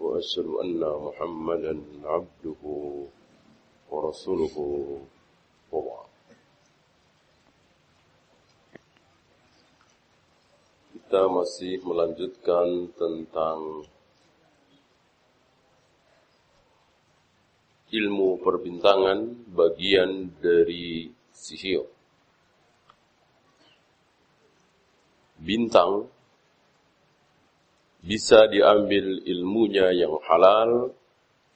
وأشهد أن محمدا عبده ورسوله وبعد Kita masih melanjutkan tentang ilmu perbintangan bagian dari sihir. Bintang bisa diambil ilmunya yang halal,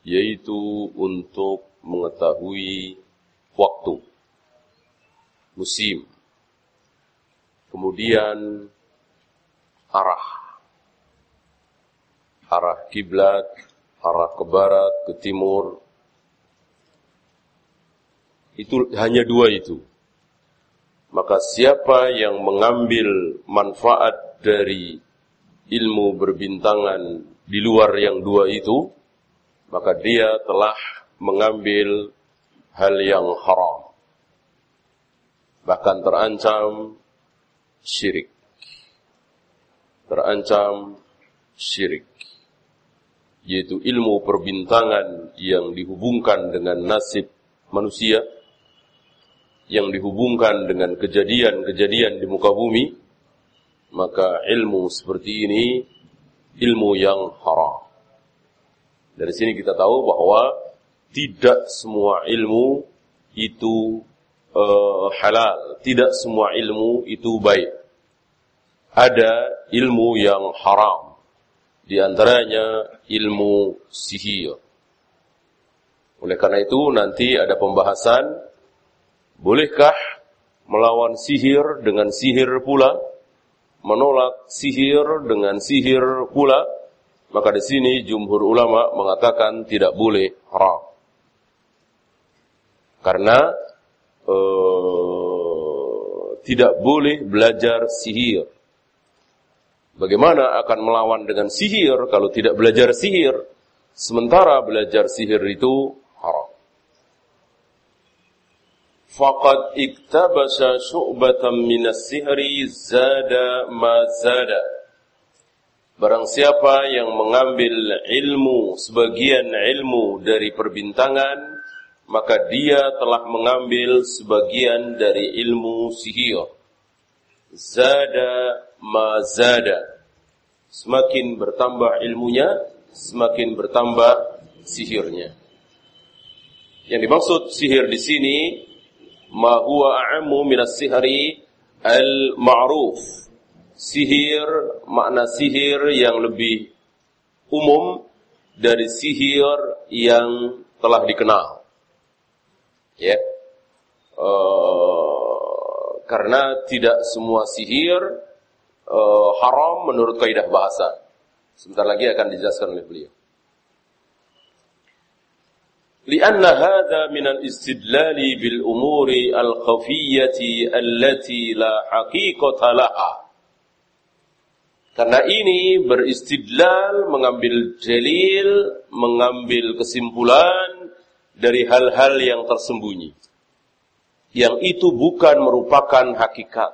yaitu untuk mengetahui waktu, musim, kemudian arah, arah kiblat, arah ke barat, ke timur. Itu hanya dua itu. Maka siapa yang mengambil manfaat dari ilmu berbintangan di luar yang dua itu, maka dia telah mengambil hal yang haram. Bahkan terancam syirik. Terancam syirik. Yaitu ilmu perbintangan yang dihubungkan dengan nasib manusia, yang dihubungkan dengan kejadian-kejadian di muka bumi, maka ilmu seperti ini ilmu yang haram. Dari sini kita tahu bahwa tidak semua ilmu itu uh, halal, tidak semua ilmu itu baik. Ada ilmu yang haram, di antaranya ilmu sihir. Oleh karena itu nanti ada pembahasan, bolehkah melawan sihir dengan sihir pula? Menolak sihir dengan sihir pula, maka di sini jumhur ulama mengatakan tidak boleh haram. Karena uh, tidak boleh belajar sihir. Bagaimana akan melawan dengan sihir kalau tidak belajar sihir? Sementara belajar sihir itu haram. Faqad iktabasa syu'batan minas sihri zada ma zada. Barang siapa yang mengambil ilmu, sebagian ilmu dari perbintangan, maka dia telah mengambil sebagian dari ilmu sihir. Zada ma zada. Semakin bertambah ilmunya, semakin bertambah sihirnya. Yang dimaksud sihir di sini ma huwa a'ammu minas sihri al-ma'ruf. Sihir, makna sihir yang lebih umum dari sihir yang telah dikenal. Ya. Uh, karena tidak semua sihir uh, haram menurut kaidah bahasa. Sebentar lagi akan dijelaskan oleh beliau. لأن هذا من الاستدلال بالأمور الخفية التي لا حقيقة لها Karena ini beristidlal, mengambil dalil, mengambil kesimpulan dari hal-hal yang tersembunyi. Yang itu bukan merupakan hakikat.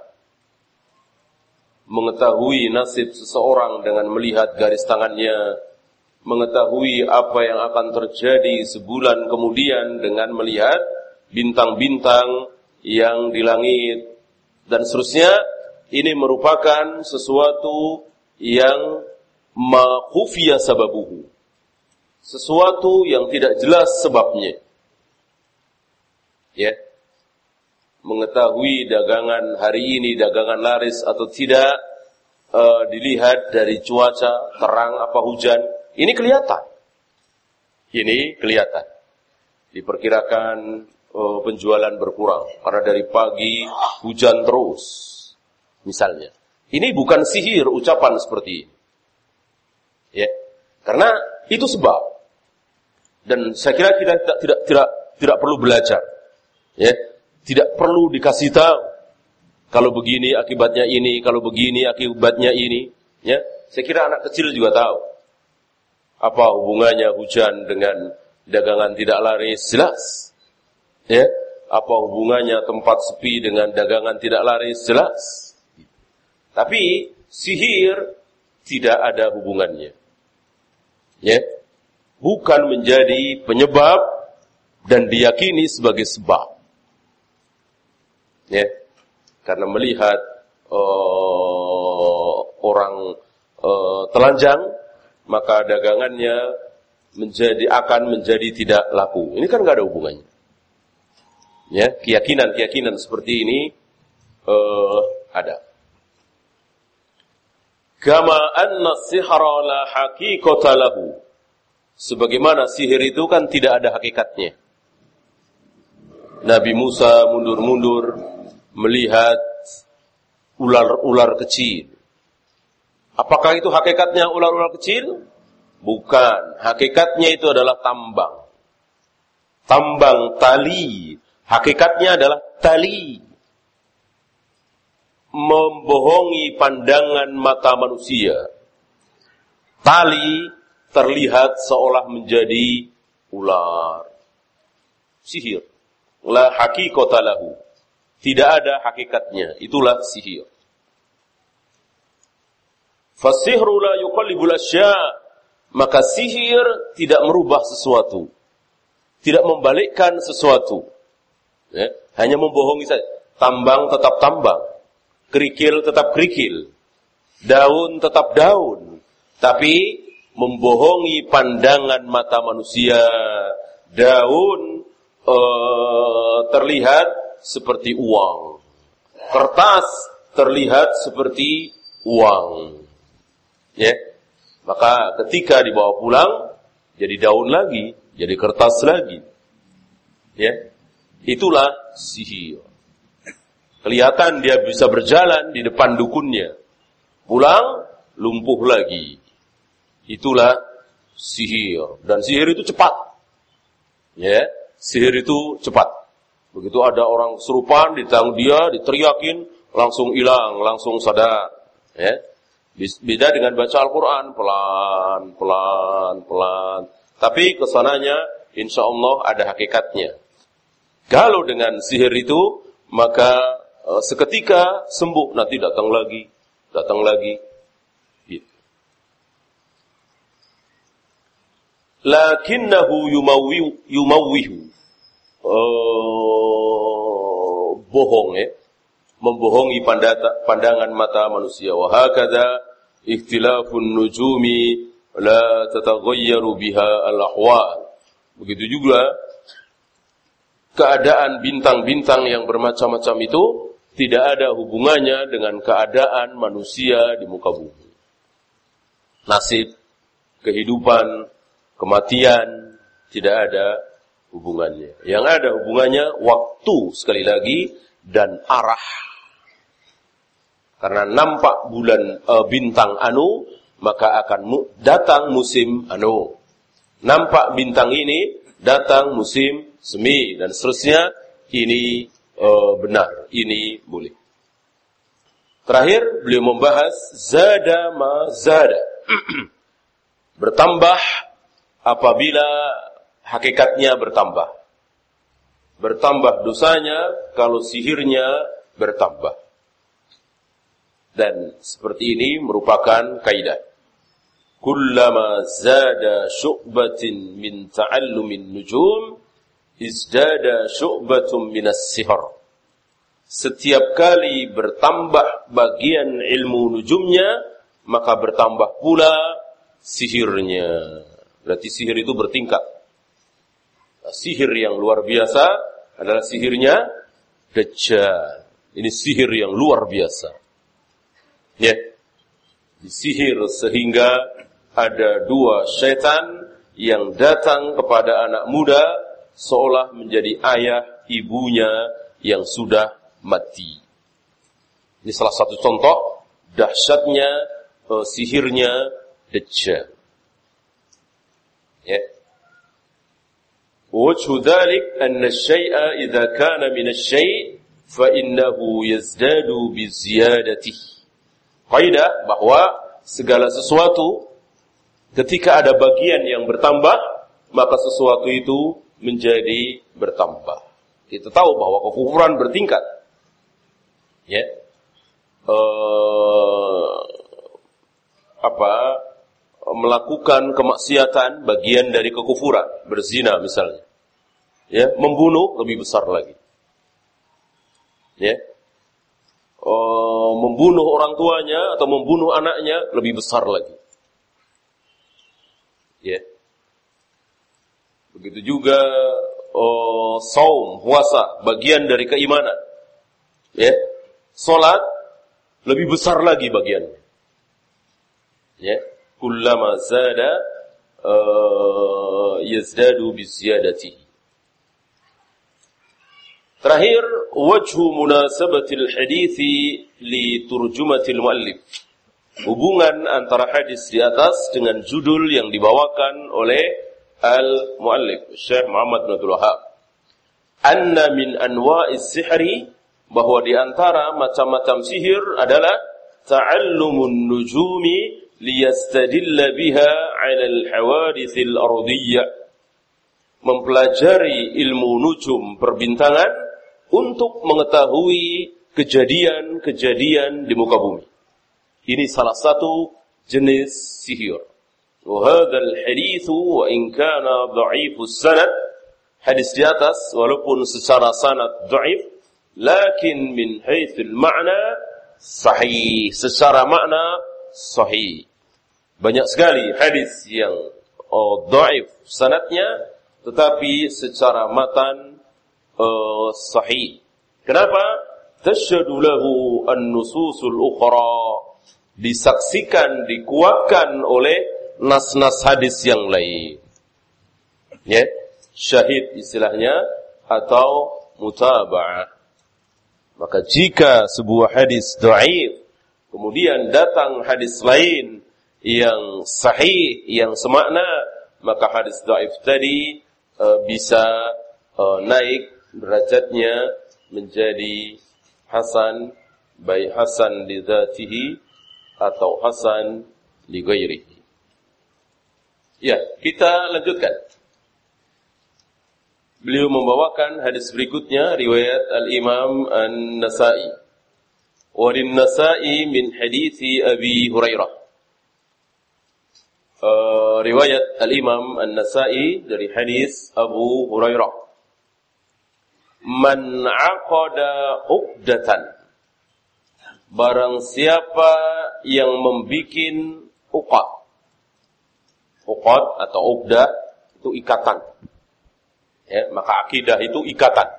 Mengetahui nasib seseorang dengan melihat garis tangannya, mengetahui apa yang akan terjadi sebulan kemudian dengan melihat bintang-bintang yang di langit. Dan seterusnya ini merupakan sesuatu yang makhufiya sababuhu. Sesuatu yang tidak jelas sebabnya. Ya. Mengetahui dagangan hari ini dagangan laris atau tidak uh, dilihat dari cuaca terang apa hujan ini kelihatan. Ini kelihatan. Diperkirakan uh, penjualan berkurang karena dari pagi hujan terus. Misalnya. Ini bukan sihir ucapan seperti ini. Ya. Karena itu sebab. Dan saya kira kita tidak tidak tidak, tidak perlu belajar. Ya, tidak perlu dikasih tahu kalau begini akibatnya ini, kalau begini akibatnya ini, ya. Saya kira anak kecil juga tahu. Apa hubungannya hujan dengan dagangan tidak laris? Jelas. Ya. Apa hubungannya tempat sepi dengan dagangan tidak laris? Jelas. Tapi sihir tidak ada hubungannya. Ya. Bukan menjadi penyebab dan diyakini sebagai sebab. Ya. Karena melihat uh, orang uh, telanjang, maka dagangannya menjadi akan menjadi tidak laku. Ini kan nggak ada hubungannya. Ya, keyakinan-keyakinan seperti ini uh, ada. Kama anna sihra la haqiqata lahu. Sebagaimana sihir itu kan tidak ada hakikatnya. Nabi Musa mundur-mundur melihat ular-ular kecil. Apakah itu hakikatnya ular-ular kecil? Bukan. Hakikatnya itu adalah tambang. Tambang tali. Hakikatnya adalah tali. Membohongi pandangan mata manusia. Tali terlihat seolah menjadi ular. Sihir la hakikata lahu. Tidak ada hakikatnya. Itulah sihir. Fasihru la yuqallibul. Maka sihir tidak merubah sesuatu. Tidak membalikkan sesuatu. Ya, hanya membohongi saja. Tambang tetap tambang. Kerikil tetap kerikil. Daun tetap daun. Tapi membohongi pandangan mata manusia. Daun uh, terlihat seperti uang. Kertas terlihat seperti uang. Ya. Maka ketika dibawa pulang jadi daun lagi, jadi kertas lagi. Ya. Itulah sihir. Kelihatan dia bisa berjalan di depan dukunnya. Pulang lumpuh lagi. Itulah sihir dan sihir itu cepat. Ya sihir itu cepat. Begitu ada orang serupan, ditang dia, diteriakin, langsung hilang, langsung sadar. Ya. Beda dengan baca Al-Quran, pelan, pelan, pelan. Tapi ke sananya, insya Allah ada hakikatnya. Kalau dengan sihir itu, maka uh, seketika sembuh, nanti datang lagi, datang lagi. Gitu. Lakinnahu yumawwihu uh, bohong ya, membohongi pandangan mata manusia. Wahakada ikhtilafun nujumi la tataghayyaru biha al-ahwal. Begitu juga keadaan bintang-bintang yang bermacam-macam itu tidak ada hubungannya dengan keadaan manusia di muka bumi. Nasib, kehidupan, kematian tidak ada hubungannya. Yang ada hubungannya waktu sekali lagi dan arah. Karena nampak bulan e, bintang anu, maka akan mu, datang musim anu. Nampak bintang ini, datang musim semi dan seterusnya. Ini e, benar, ini boleh. Terakhir beliau membahas zada ma zada. Bertambah apabila hakikatnya bertambah. Bertambah dosanya kalau sihirnya bertambah. Dan seperti ini merupakan kaidah. Kullama zada syu'batin min ta'allumin nujum, izdada syu'batun minas sihir. Setiap kali bertambah bagian ilmu nujumnya, maka bertambah pula sihirnya. Berarti sihir itu bertingkat sihir yang luar biasa adalah sihirnya Dajjal. Ini sihir yang luar biasa Ya. Sihir sehingga ada dua setan yang datang kepada anak muda seolah menjadi ayah ibunya yang sudah mati. Ini salah satu contoh dahsyatnya uh, sihirnya Dajjal. Ya. وجه ذلك أن الشيء إذا كان من الشيء فإنه يزداد بزيادته Kaidah bahwa segala sesuatu ketika ada bagian yang bertambah, maka sesuatu itu menjadi bertambah. Kita tahu bahwa kekufuran bertingkat. Ya. Uh, apa melakukan kemaksiatan bagian dari kekufuran, berzina misalnya. Ya, membunuh lebih besar lagi. Ya. Uh, membunuh orang tuanya atau membunuh anaknya lebih besar lagi. Ya. Begitu juga uh, saum, puasa, bagian dari keimanan. Ya. Salat lebih besar lagi bagiannya. Ya kullama zada uh, yazdadu biziyadatihi. Terakhir, wajhu munasabatil hadithi li turjumatil muallif. Hubungan antara hadis di atas dengan judul yang dibawakan oleh al-muallif, Syekh Muhammad bin Abdul Wahab. Anna min anwa'is sihri bahwa di antara macam-macam sihir adalah ta'allumun nujumi liyastadilla biha 'ala al-hawadithil ardiyyah mempelajari ilmu nujum perbintangan untuk mengetahui kejadian-kejadian di muka bumi. Ini salah satu jenis sihir. وهذا الحديث وإن كان ضعيف السند hadis di atas walaupun secara sanad dhaif lakin min haitsul ma'na sahih secara makna sahih. Banyak sekali hadis yang oh, dhaif sanatnya tetapi secara matan uh, sahih. Kenapa? Tasyadu lahu an-nususul ukhra disaksikan, dikuatkan oleh nas-nas hadis yang lain. Ya, syahid istilahnya atau mutaba'ah. Maka jika sebuah hadis dhaif kemudian datang hadis lain yang sahih, yang semakna, maka hadis dhaif tadi uh, bisa uh, naik derajatnya menjadi hasan baik hasan li dzatihi atau hasan li ghairihi. Ya, kita lanjutkan. Beliau membawakan hadis berikutnya riwayat Al-Imam An-Nasa'i. Wa Nasa'i min hadis Abi Hurairah. Uh, riwayat Al-Imam An-Nasa'i dari hadis Abu Hurairah Man aqada uqdatan Barang siapa yang membikin uqad Uqad atau uqdah itu ikatan ya, Maka akidah itu ikatan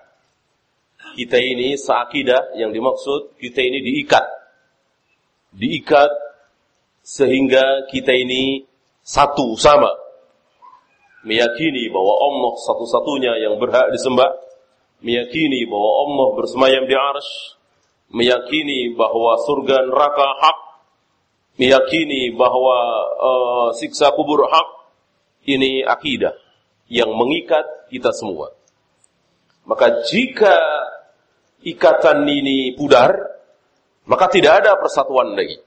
kita ini seakidah yang dimaksud kita ini diikat. Diikat sehingga kita ini satu sama. Meyakini bahwa Allah satu-satunya yang berhak disembah. Meyakini bahwa Allah bersemayam di arsh. Meyakini bahwa surga neraka hak. Meyakini bahwa uh, siksa kubur hak. Ini akidah yang mengikat kita semua. Maka jika ikatan ini pudar, maka tidak ada persatuan lagi.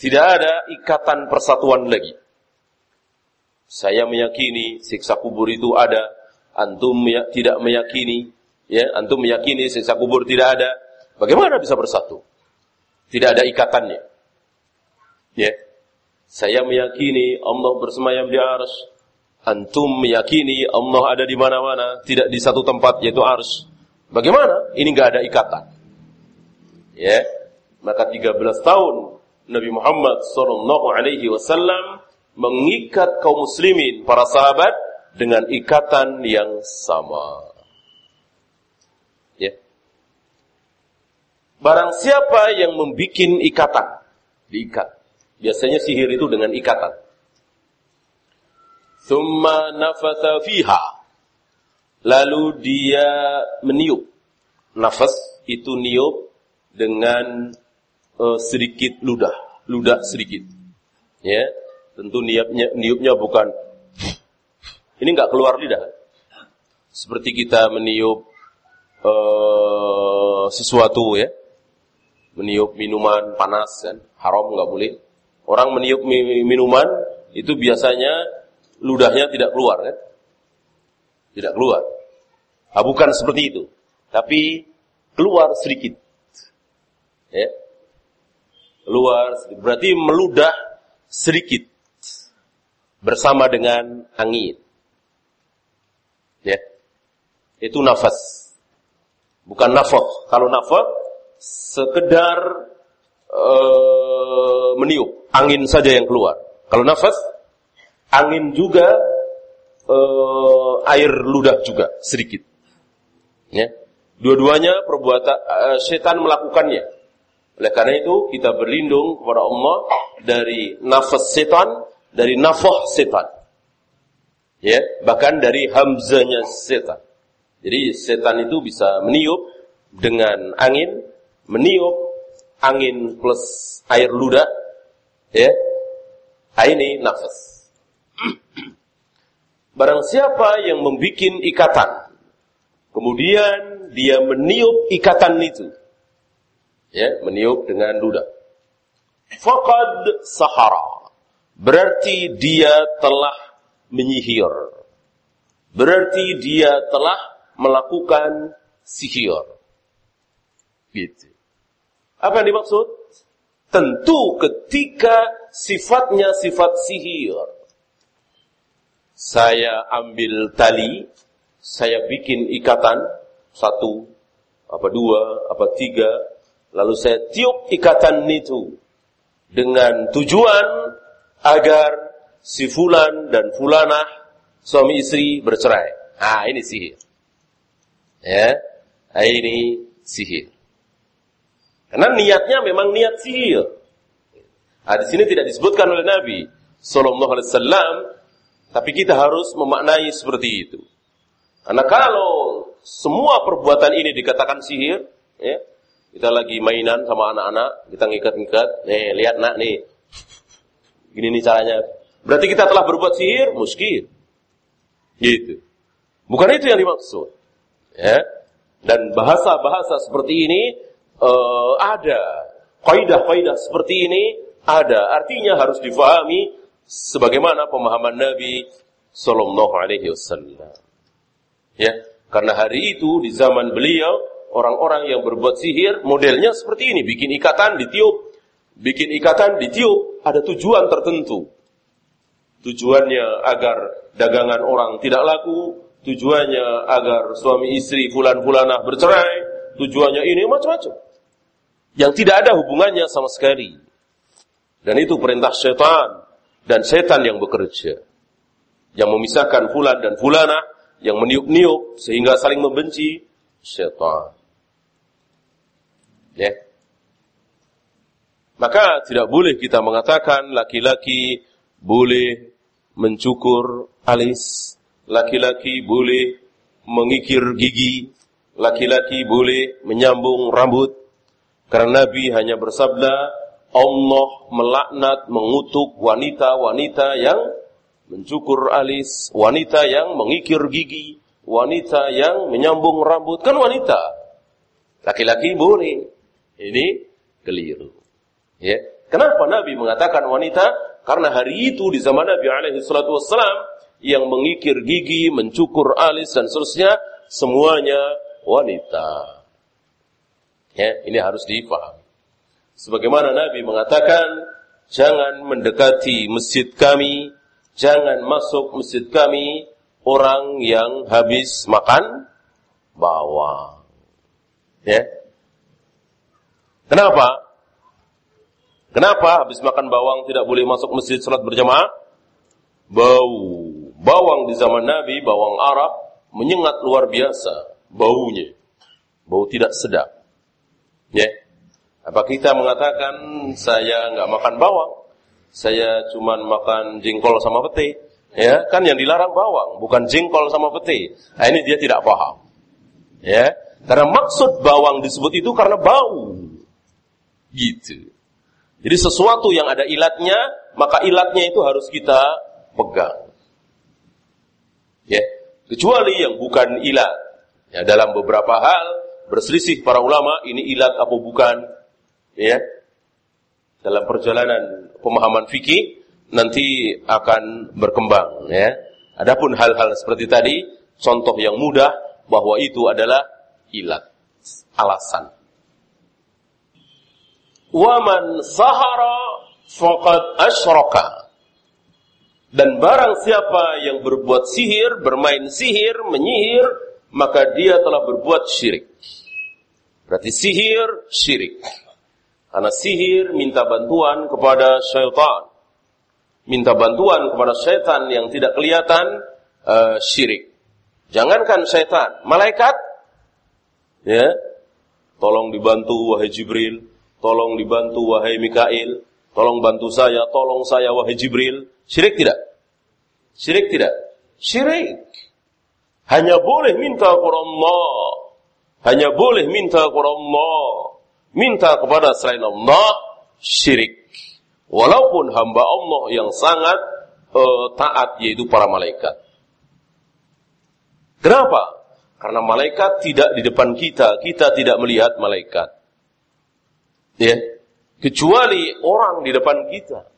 Tidak ada ikatan persatuan lagi. Saya meyakini siksa kubur itu ada, antum tidak meyakini, ya, antum meyakini siksa kubur tidak ada. Bagaimana bisa bersatu? Tidak ada ikatannya. Ya. Saya meyakini Allah bersemayam di arsy. Antum meyakini Allah ada di mana-mana, tidak di satu tempat yaitu arsy. Bagaimana? Ini nggak ada ikatan. Ya, maka 13 tahun Nabi Muhammad Sallallahu Alaihi Wasallam mengikat kaum muslimin, para sahabat dengan ikatan yang sama. Ya. Barang siapa yang membuat ikatan, diikat. Biasanya sihir itu dengan ikatan. Thumma nafatha fiha Lalu dia meniup. Nafas itu niup dengan uh, sedikit ludah, ludah sedikit. Ya, tentu niupnya niupnya bukan ini nggak keluar lidah. seperti kita meniup uh, sesuatu ya, meniup minuman panas kan, haram nggak boleh. Orang meniup minuman itu biasanya ludahnya tidak keluar kan, tidak keluar. Ah, bukan seperti itu, tapi keluar sedikit. Ya. Keluar. Berarti meludah sedikit bersama dengan angin. Ya. Itu nafas. Bukan nafas. Kalau nafas sekedar uh, meniup angin saja yang keluar. Kalau nafas angin juga uh, air ludah juga sedikit. Ya. Dua-duanya perbuatan uh, setan melakukannya. Oleh karena itu kita berlindung kepada Allah dari nafas setan, dari nafah setan. Ya, bahkan dari hamzanya setan. Jadi setan itu bisa meniup dengan angin, meniup angin plus air ludah, ya. Nah, ini nafas. Barang siapa yang membuat ikatan, kemudian dia meniup ikatan itu, ya, meniup dengan ludah. Fakad sahara. Berarti dia telah menyihir. Berarti dia telah melakukan sihir. Gitu. Apa yang dimaksud? Tentu ketika sifatnya sifat sihir. Saya ambil tali, saya bikin ikatan, satu, apa dua, apa tiga, lalu saya tiup ikatan itu dengan tujuan agar si fulan dan fulanah suami istri bercerai. Ah, ini sihir. Ya, ini sihir. Karena niatnya memang niat sihir. Ah, di sini tidak disebutkan oleh Nabi Sallallahu Alaihi Wasallam, tapi kita harus memaknai seperti itu. Karena kalau semua perbuatan ini dikatakan sihir, ya, kita lagi mainan sama anak-anak, kita ngikat-ngikat, nih lihat nak nih, gini nih caranya, Berarti kita telah berbuat sihir, muskil. Gitu. Bukan itu yang dimaksud. Ya. Dan bahasa-bahasa seperti ini uh, ada. Kaidah-kaidah seperti ini ada. Artinya harus difahami sebagaimana pemahaman Nabi Sallallahu Alaihi Wasallam. Ya, karena hari itu di zaman beliau orang-orang yang berbuat sihir modelnya seperti ini, bikin ikatan ditiup, bikin ikatan ditiup, ada tujuan tertentu. Tujuannya agar dagangan orang tidak laku, tujuannya agar suami istri fulan-fulanah bercerai, tujuannya ini macam-macam. Yang tidak ada hubungannya sama sekali. Dan itu perintah setan dan setan yang bekerja. Yang memisahkan fulan dan fulana, yang meniup-niup sehingga saling membenci, setan. Ya. Maka tidak boleh kita mengatakan laki-laki boleh mencukur alis, laki-laki boleh mengikir gigi, laki-laki boleh menyambung rambut. Karena Nabi hanya bersabda, Allah melaknat, mengutuk wanita-wanita yang mencukur alis, wanita yang mengikir gigi, wanita yang menyambung rambut. Kan wanita. Laki-laki boleh. Ini keliru. Ya. Kenapa Nabi mengatakan wanita? Karena hari itu di zaman Nabi alaihi salatu wassalam yang mengikir gigi, mencukur alis dan seterusnya semuanya wanita. Ya, ini harus difahami. Sebagaimana Nabi mengatakan, jangan mendekati masjid kami, jangan masuk masjid kami orang yang habis makan bawang. Ya. Kenapa? Kenapa habis makan bawang tidak boleh masuk masjid salat berjamaah? Bau. Bawang di zaman Nabi, bawang Arab, menyengat luar biasa baunya. Bau tidak sedap. Ya. Apa kita mengatakan saya nggak makan bawang? Saya cuma makan jengkol sama pete. Ya, kan yang dilarang bawang, bukan jengkol sama pete. Nah, ini dia tidak paham. Ya, karena maksud bawang disebut itu karena bau. Gitu. Jadi sesuatu yang ada ilatnya, maka ilatnya itu harus kita pegang. Ya. Kecuali yang bukan ilat. Ya, dalam beberapa hal berselisih para ulama ini ilat apa bukan. Ya. Dalam perjalanan pemahaman fikih nanti akan berkembang ya. Adapun hal-hal seperti tadi, contoh yang mudah bahwa itu adalah ilat, alasan. Waman sahara faqad asyraka. Dan barang siapa yang berbuat sihir, bermain sihir, menyihir, maka dia telah berbuat syirik. Berarti sihir, syirik. Karena sihir minta bantuan kepada syaitan. Minta bantuan kepada syaitan yang tidak kelihatan, uh, syirik. Jangankan syaitan, malaikat, ya, tolong dibantu wahai Jibril, tolong dibantu wahai Mikail, tolong bantu saya, tolong saya wahai Jibril, Syirik tidak? Syirik tidak? Syirik. Hanya boleh minta kepada Allah. Hanya boleh minta kepada Allah. Minta kepada selain Allah, syirik. Walaupun hamba Allah yang sangat uh, taat, yaitu para malaikat. Kenapa? Karena malaikat tidak di depan kita, kita tidak melihat malaikat. Ya, kecuali orang di depan kita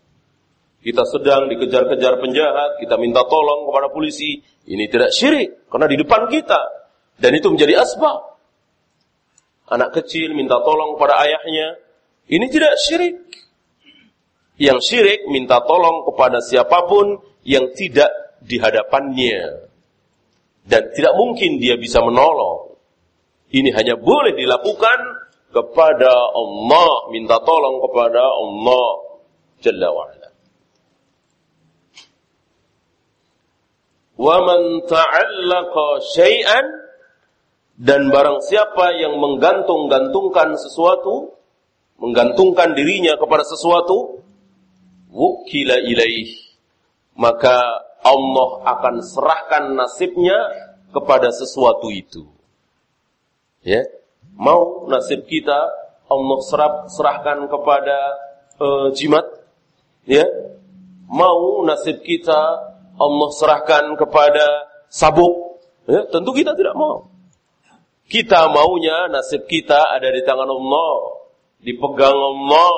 kita sedang dikejar-kejar penjahat, kita minta tolong kepada polisi, ini tidak syirik karena di depan kita dan itu menjadi asbab. Anak kecil minta tolong kepada ayahnya, ini tidak syirik. Yang syirik minta tolong kepada siapa pun yang tidak di hadapannya dan tidak mungkin dia bisa menolong. Ini hanya boleh dilakukan kepada Allah, minta tolong kepada Allah Jalla wa'ala. wa man ta'allaqa syai'an dan barang siapa yang menggantung-gantungkan sesuatu, menggantungkan dirinya kepada sesuatu, wukila ilaih, maka Allah akan serahkan nasibnya kepada sesuatu itu. Ya, mau nasib kita Allah serap, serahkan kepada uh, jimat, ya, mau nasib kita Allah serahkan kepada sabuk, ya, tentu kita tidak mau. Kita maunya nasib kita ada di tangan Allah, dipegang Allah,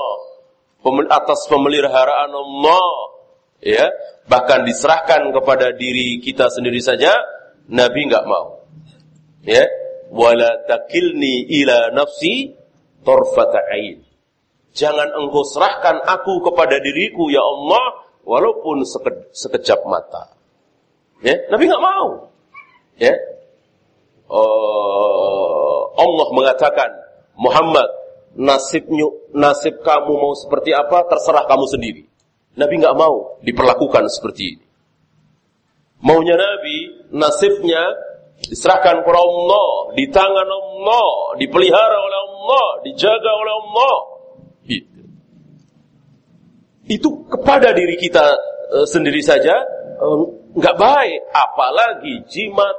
atas pemeliharaan Allah, ya, bahkan diserahkan kepada diri kita sendiri saja, Nabi nggak mau. Ya, wala takilni ila nafsi torfata ain. Jangan engkau serahkan aku kepada diriku ya Allah walaupun seke, sekejap mata. Ya, Nabi nggak mau. Ya, uh, Allah mengatakan Muhammad nasibnya nasib kamu mau seperti apa terserah kamu sendiri. Nabi nggak mau diperlakukan seperti ini. Maunya Nabi nasibnya diserahkan kepada Allah, di tangan Allah, dipelihara oleh Allah, dijaga oleh Allah. Itu kepada diri kita e, sendiri saja e, nggak baik, apalagi jimat,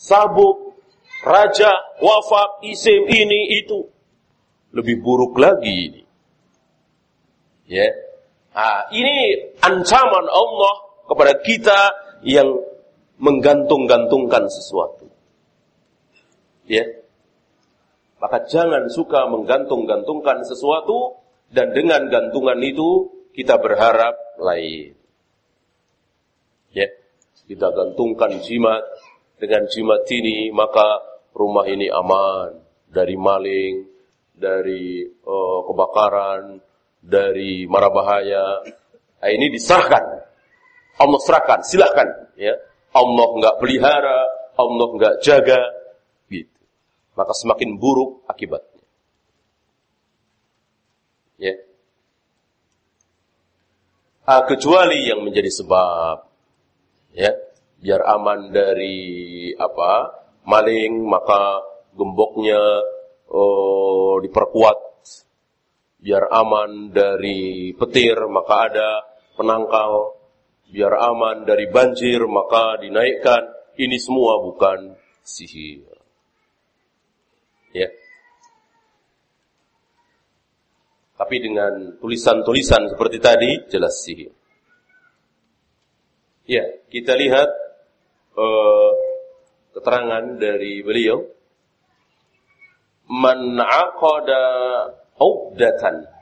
sabuk, raja, wafat, isim ini itu. Lebih buruk lagi. Ya, nah, ini ancaman Allah kepada kita yang menggantung-gantungkan sesuatu. Ya, maka jangan suka menggantung-gantungkan sesuatu dan dengan gantungan itu kita berharap lain. Ya, kita gantungkan jimat dengan jimat ini maka rumah ini aman dari maling, dari uh, kebakaran, dari mara bahaya. Nah, ini disahkan. Allah serahkan, silahkan. Ya, Allah nggak pelihara, Allah nggak jaga, gitu. Maka semakin buruk akibatnya. Ya, ah, kecuali yang menjadi sebab. Ya. Biar aman dari apa maling maka gemboknya oh, diperkuat. Biar aman dari petir maka ada penangkal biar aman dari banjir maka dinaikkan. Ini semua bukan sihir. Ya. Tapi dengan tulisan-tulisan seperti tadi jelas sihir. Ya, kita lihat uh, keterangan dari beliau. Man aqada uqdatan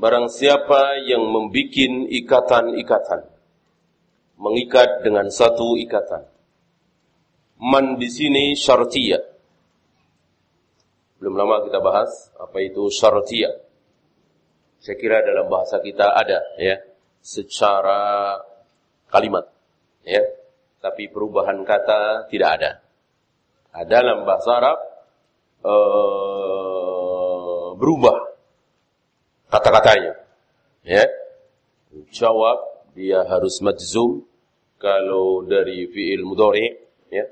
barang siapa yang membikin ikatan-ikatan mengikat dengan satu ikatan man di sini syartiyah. Belum lama kita bahas apa itu syartiyah. Saya kira dalam bahasa kita ada ya secara kalimat ya. Tapi perubahan kata tidak ada. Ada dalam bahasa Arab uh, berubah kata-katanya. Ya. Jawab dia harus majzum kalau dari fiil mudhari ya.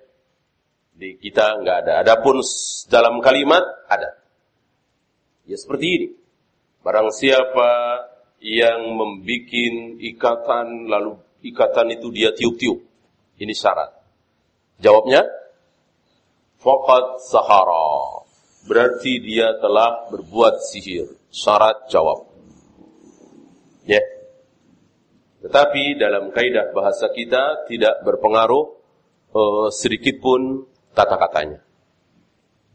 Di kita enggak ada. Adapun dalam kalimat ada. Ya seperti ini. Barang siapa yang membuat ikatan lalu ikatan itu dia tiup-tiup ini syarat. Jawabnya, Fakat sahara. Berarti dia telah berbuat sihir. Syarat jawab. Ya. Yeah. Tetapi dalam kaidah bahasa kita tidak berpengaruh uh, sedikit pun kata-katanya.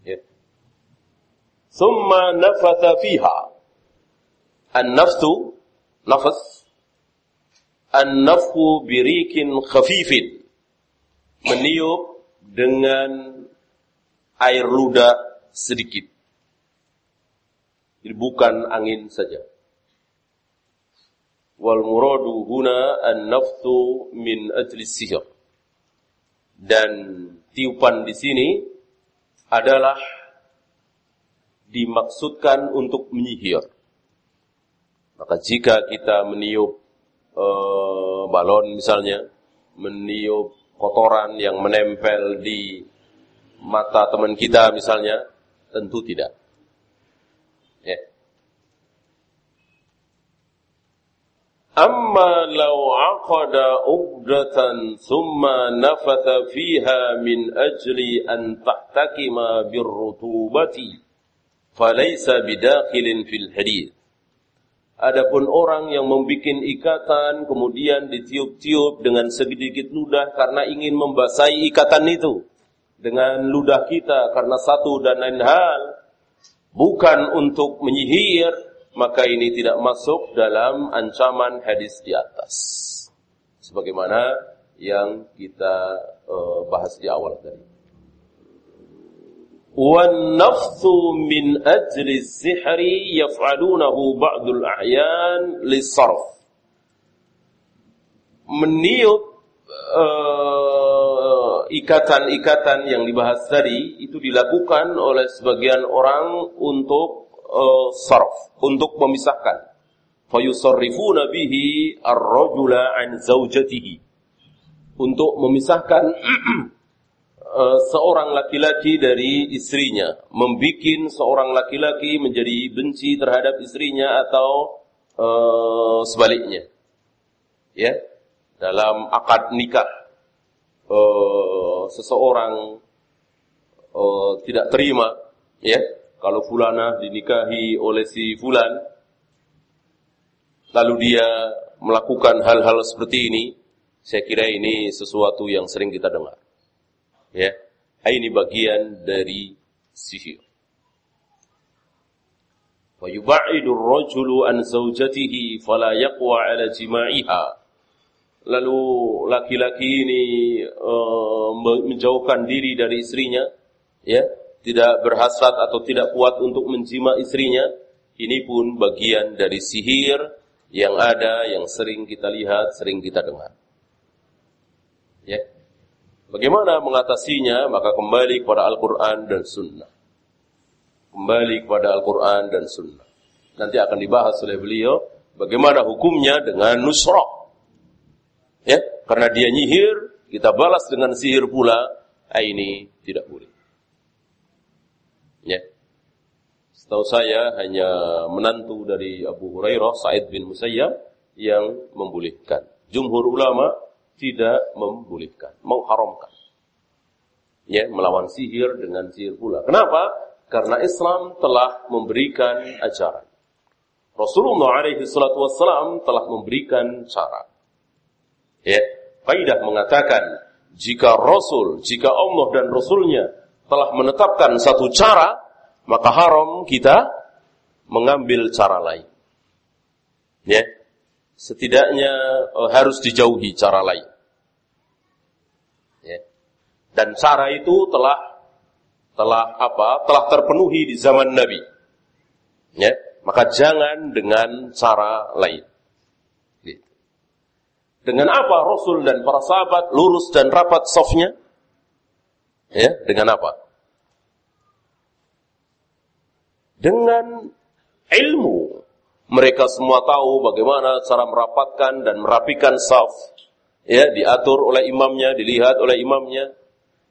Ya. Summa nafatha fiha. An-nafsu, nafas. An-nafhu birikin khafifin meniup dengan air ludah sedikit. Jadi bukan angin saja. Wal muradu huna an-naftu min ajli sihir. Dan tiupan di sini adalah dimaksudkan untuk menyihir. Maka jika kita meniup uh, balon misalnya, meniup kotoran yang menempel di mata teman kita misalnya, tentu tidak. Amma law aqada uqdatan thumma nafatha fiha min ajli an tahtakima birrutubati falaysa bidakhilin fil hadith. Adapun orang yang membuat ikatan kemudian ditiup-tiup dengan sedikit ludah karena ingin membasahi ikatan itu dengan ludah kita karena satu dan lain hal bukan untuk menyihir maka ini tidak masuk dalam ancaman hadis di atas sebagaimana yang kita uh, bahas di awal tadi والنفث من أجل السحر يفعلونه بعض الأحيان للصرف meniup ikatan-ikatan uh, yang dibahas tadi itu dilakukan oleh sebagian orang untuk uh, sarf, untuk memisahkan. Fayusarrifuna bihi ar-rajula an zaujatihi. Untuk memisahkan uh, seorang laki-laki dari istrinya, membikin seorang laki-laki menjadi benci terhadap istrinya atau uh, sebaliknya. Ya, dalam akad nikah uh, seseorang uh, tidak terima, ya, kalau fulana dinikahi oleh si fulan, lalu dia melakukan hal-hal seperti ini, saya kira ini sesuatu yang sering kita dengar. Ya, ini bagian dari sihir. Yub'idu ar-rajulu an zawjatihi fala yaqwa jima'iha. Lalu laki-laki ini uh, menjauhkan diri dari istrinya, ya, tidak berhasrat atau tidak kuat untuk menjima istrinya. Ini pun bagian dari sihir yang ada, yang sering kita lihat, sering kita dengar. Ya. Bagaimana mengatasinya? Maka kembali kepada Al-Quran dan Sunnah. Kembali kepada Al-Quran dan Sunnah. Nanti akan dibahas oleh beliau bagaimana hukumnya dengan nusrah. Ya, karena dia nyihir, kita balas dengan sihir pula, ah, ini tidak boleh. Ya. Setahu saya hanya menantu dari Abu Hurairah, Sa'id bin Musayyab yang membolehkan. Jumhur ulama tidak membolehkan, mengharamkan. Ya, melawan sihir dengan sihir pula. Kenapa? Karena Islam telah memberikan ajaran. Rasulullah alaihi salatu telah memberikan cara. Ya, kaidah mengatakan jika Rasul, jika Allah dan Rasulnya telah menetapkan satu cara, maka haram kita mengambil cara lain. Ya, setidaknya uh, harus dijauhi cara lain. Ya. Dan cara itu telah telah apa? Telah terpenuhi di zaman Nabi. Ya, maka jangan dengan cara lain. Gitu. Dengan apa Rasul dan para sahabat lurus dan rapat softnya? Ya, dengan apa? Dengan ilmu mereka semua tahu bagaimana cara merapatkan dan merapikan saf. Ya, diatur oleh imamnya, dilihat oleh imamnya.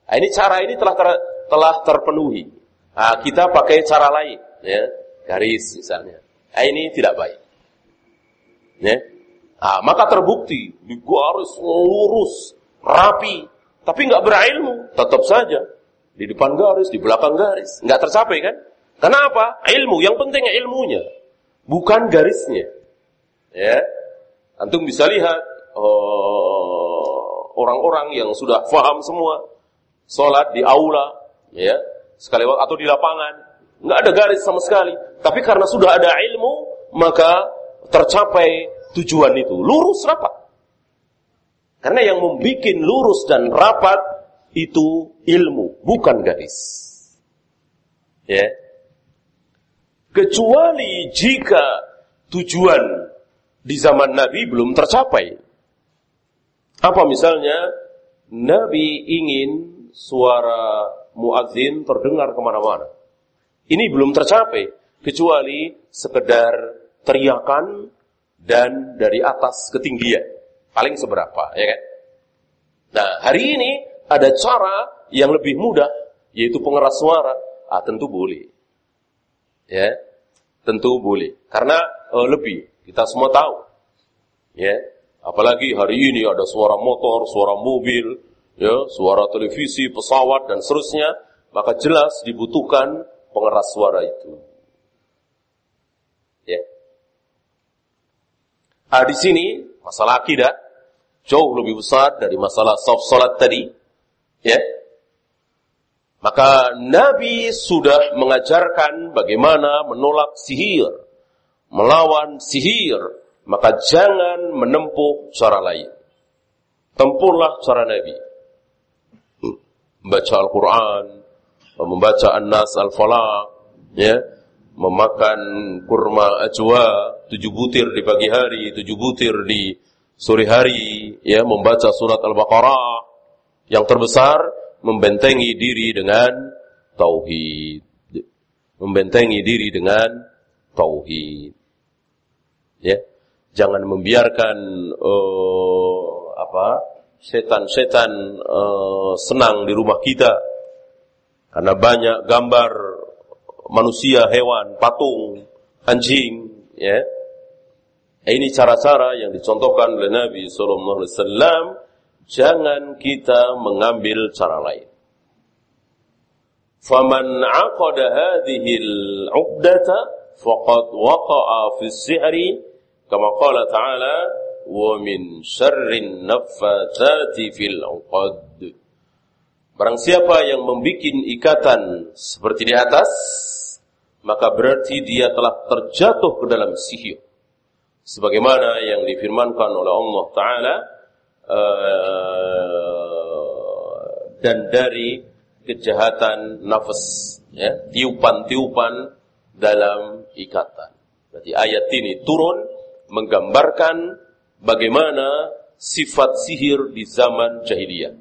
Nah, ini cara ini telah ter, telah terpenuhi. Nah, kita pakai cara lain, ya, garis misalnya. Nah, ini tidak baik. Ya. Nah, maka terbukti di garis lurus, rapi, tapi nggak berilmu, tetap saja di depan garis, di belakang garis, nggak tercapai kan? Kenapa? Ilmu, yang penting ilmunya bukan garisnya. Ya. Antum bisa lihat oh, orang-orang uh, yang sudah faham semua sholat di aula, ya, sekali atau di lapangan, nggak ada garis sama sekali. Tapi karena sudah ada ilmu, maka tercapai tujuan itu lurus rapat. Karena yang membuat lurus dan rapat itu ilmu, bukan garis. Ya, kecuali jika tujuan di zaman Nabi belum tercapai. Apa misalnya Nabi ingin suara muadzin terdengar ke mana-mana. Ini belum tercapai kecuali sekedar teriakan dan dari atas ketinggian paling seberapa, ya kan? Nah hari ini ada cara yang lebih mudah yaitu pengeras suara. Ah tentu boleh ya tentu boleh. Karena uh, lebih. Kita semua tahu. Ya apalagi hari ini ada suara motor suara mobil ya suara televisi pesawat dan seterusnya maka jelas dibutuhkan pengeras suara itu. Ya. Ah di sini masalah akidah jauh lebih besar dari masalah soft salat tadi. Ya maka Nabi sudah mengajarkan bagaimana menolak sihir, melawan sihir, maka jangan menempuh cara lain. Tempuhlah cara Nabi. Membaca Al-Quran, membaca An-Nas Al-Falaq, ya, memakan kurma ajwa, tujuh butir di pagi hari, tujuh butir di sore hari, ya, membaca surat Al-Baqarah, yang terbesar membentengi diri dengan tauhid. Membentengi diri dengan tauhid. Ya. Jangan membiarkan uh, apa? setan-setan uh, senang di rumah kita karena banyak gambar manusia, hewan, patung, anjing, ya. Ini cara-cara yang dicontohkan oleh Nabi sallallahu alaihi wasallam jangan kita mengambil cara lain. Faman aqada hadhihi al-'uqdata faqad waqa'a fi as-sihri kama qala ta'ala wa min syarrin naffatsati fil 'uqad. Barang siapa yang membuat ikatan seperti di atas, maka berarti dia telah terjatuh ke dalam sihir. Sebagaimana yang difirmankan oleh Allah Ta'ala, Eh, dan dari kejahatan nafas, ya, tiupan-tiupan dalam ikatan. Berarti ayat ini turun menggambarkan bagaimana sifat sihir di zaman jahiliyah.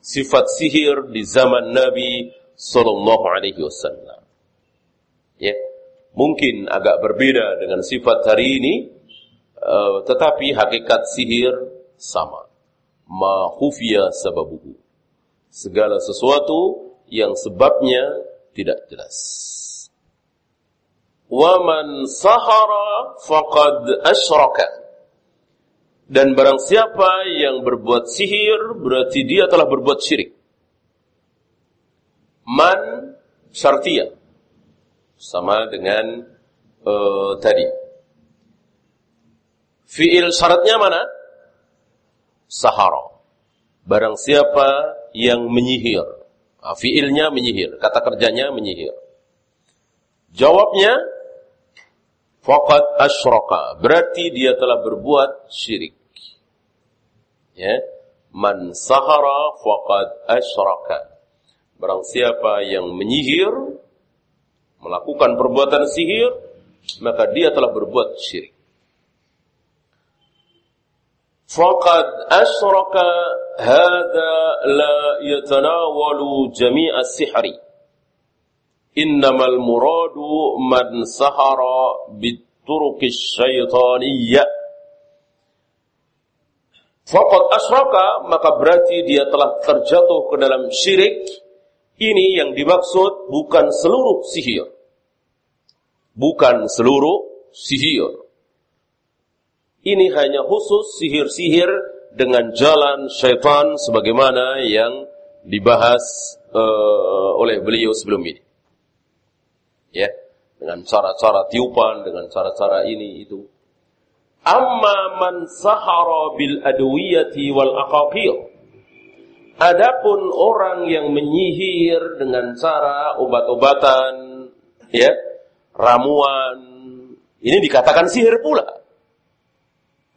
Sifat sihir di zaman Nabi Sallallahu Alaihi Wasallam. Ya, mungkin agak berbeda dengan sifat hari ini, uh, tetapi hakikat sihir sama. Ma khufiya sababuhu. Segala sesuatu yang sebabnya tidak jelas. Wa man sahara faqad asyraka. Dan barang siapa yang berbuat sihir berarti dia telah berbuat syirik. Man syartiyah sama dengan uh, tadi. Fiil syaratnya mana? Sahara. Barang siapa yang menyihir. Nah, fiilnya menyihir, kata kerjanya menyihir. Jawabnya, Fakat asyraka. Berarti dia telah berbuat syirik. Ya. Man sahara faqad asyraka. Barang siapa yang menyihir, melakukan perbuatan sihir, maka dia telah berbuat syirik. Faqad asyraka hadha la yatanawalu jami'a sihri. Innamal muradu man sahara bituruqis syaitaniyya. Faqad asyraka maka berarti dia telah terjatuh ke dalam syirik. Ini yang dimaksud bukan seluruh sihir. Bukan seluruh sihir ini hanya khusus sihir-sihir dengan jalan syaitan sebagaimana yang dibahas uh, oleh beliau sebelum ini. Ya, dengan cara-cara tiupan, dengan cara-cara ini itu. Amma man sahara bil adwiyati wal aqaqir. Adapun orang yang menyihir dengan cara obat-obatan, ya, ramuan, ini dikatakan sihir pula.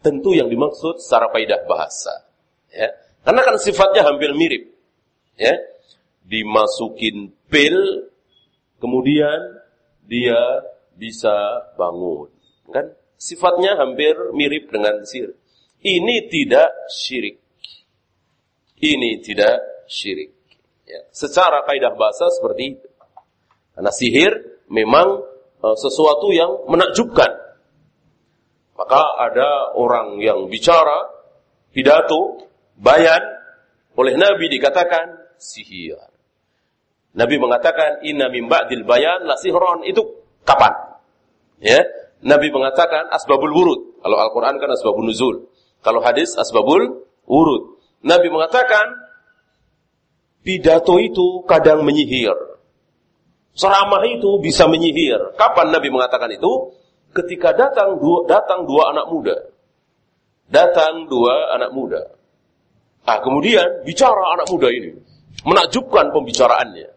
Tentu yang dimaksud secara faidah bahasa. Ya. Karena kan sifatnya hampir mirip. Ya. Dimasukin pil, kemudian dia bisa bangun. Kan sifatnya hampir mirip dengan sihir. Ini tidak syirik. Ini tidak syirik. Ya. Secara kaidah bahasa seperti itu. Karena sihir memang uh, sesuatu yang menakjubkan. Maka ada orang yang bicara, pidato, bayan, oleh Nabi dikatakan sihir. Nabi mengatakan inna min ba'dil bayan la sihron itu kapan? Ya. Nabi mengatakan asbabul wurud. Kalau Al-Qur'an kan asbabul nuzul. Kalau hadis asbabul wurud. Nabi mengatakan pidato itu kadang menyihir. Ceramah itu bisa menyihir. Kapan Nabi mengatakan itu? Ketika datang dua, datang dua anak muda. Datang dua anak muda. Ah, kemudian bicara anak muda ini. Menakjubkan pembicaraannya.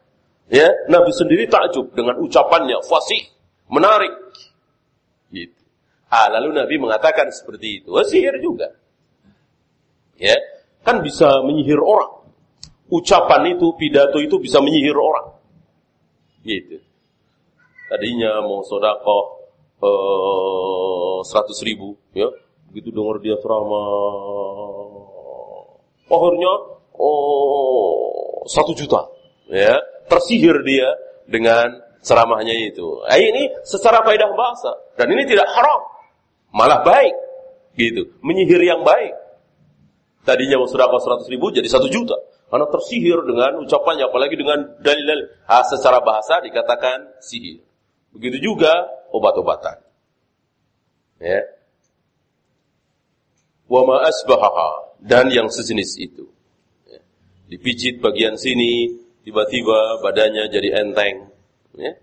Ya, Nabi sendiri takjub dengan ucapannya fasih, menarik. Gitu. Ah, lalu Nabi mengatakan seperti itu. Oh, sihir juga. Ya, kan bisa menyihir orang. Ucapan itu, pidato itu bisa menyihir orang. Gitu. Tadinya mau sodakoh, Eh, seratus ribu, ya. Begitu dengar dia ceramah, akhirnya oh satu juta, ya. Tersihir dia dengan ceramahnya itu. Nah, ini secara kaidah bahasa dan ini tidak haram, malah baik, gitu. Menyihir yang baik. Tadinya sedekah seratus ribu jadi satu juta. Karena tersihir dengan ucapannya, apalagi dengan dalil-dalil. Ah, secara bahasa dikatakan sihir. Begitu juga obat-obatan. Ya. Wa ma asbahaha dan yang sejenis itu. Ya. Dipijit bagian sini, tiba-tiba badannya jadi enteng. Ya.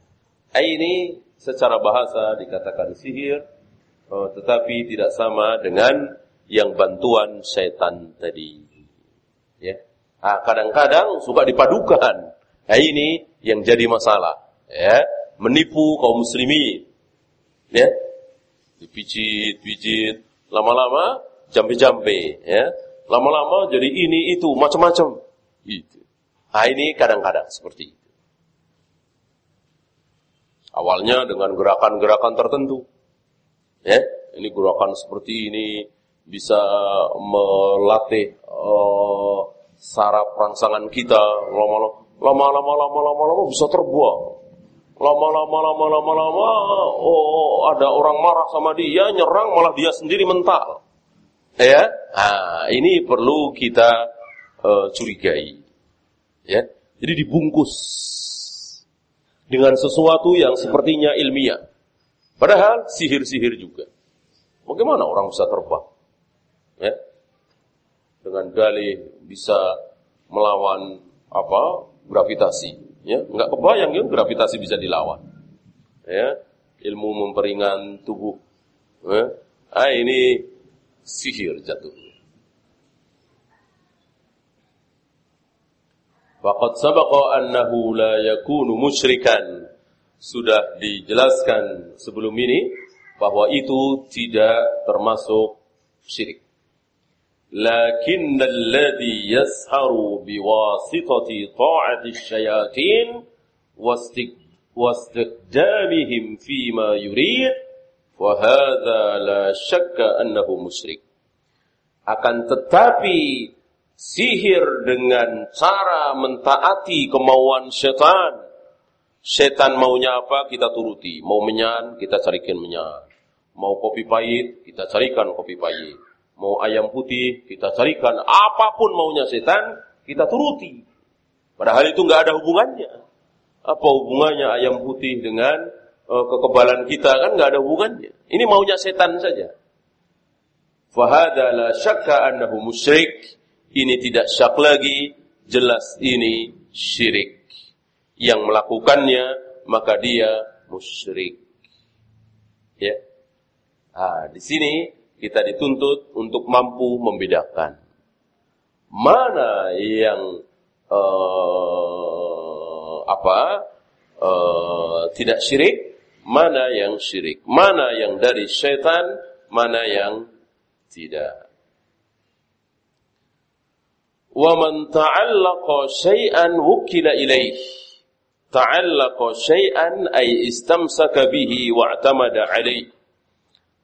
Ini secara bahasa dikatakan sihir, oh, tetapi tidak sama dengan yang bantuan setan tadi. Ya. Ah, kadang-kadang suka dipadukan. Nah, ini yang jadi masalah. Ya. Menipu kaum muslimin. Ya. Dipijit-pijit lama-lama jambe-jambe ya. Lama-lama jadi ini itu macam-macam. Itu. Nah ini kadang-kadang seperti itu. Awalnya dengan gerakan-gerakan tertentu. Ya. Ini gerakan seperti ini bisa melatih uh, saraf rangsangan kita. Lama-lama lama-lama lama-lama bisa terbuang lama-lama lama-lama lama oh ada orang marah sama dia nyerang malah dia sendiri mental. Ya? Nah, ini perlu kita uh, curigai. Ya? Jadi dibungkus dengan sesuatu yang sepertinya ilmiah. Padahal sihir-sihir juga. Bagaimana orang bisa terbang? Ya? Dengan dalih bisa melawan apa? Gravitasi Ya, nggak kebayang ya gravitasi bisa dilawan. Ya, ilmu memperingan tubuh. Ya. Ah ini sihir jatuh. Faqad sabaqa annahu la yakunu musyrikan. Sudah dijelaskan sebelum ini bahwa itu tidak termasuk syirik. Lakin alladhi yasharu biwasitati ta'ati syayatin واستخدامهم فيما يريد وهذا لا شك أنه مشرك akan tetapi sihir dengan cara mentaati kemauan setan. Setan maunya apa, kita turuti. Mau menyan, kita carikan menyan. Mau kopi pahit, kita carikan kopi pahit. Mau ayam putih, kita carikan. Apa pun maunya setan, kita turuti. Padahal itu nggak ada hubungannya. Apa hubungannya ayam putih dengan uh, kekebalan kita? Kan nggak ada hubungannya. Ini maunya setan saja. Fahada la syakka annahu musyrik. Ini tidak syak lagi, jelas ini syirik. Yang melakukannya, maka dia musyrik. Ya. Ah, di sini kita dituntut untuk mampu membedakan mana yang uh, apa uh, tidak syirik, mana yang syirik, mana yang dari setan, mana yang tidak. Wa man ta'allaqa syai'an wukila ilaih. Ta'allaqa syai'an ay istamsaka bihi wa'tamada alaih.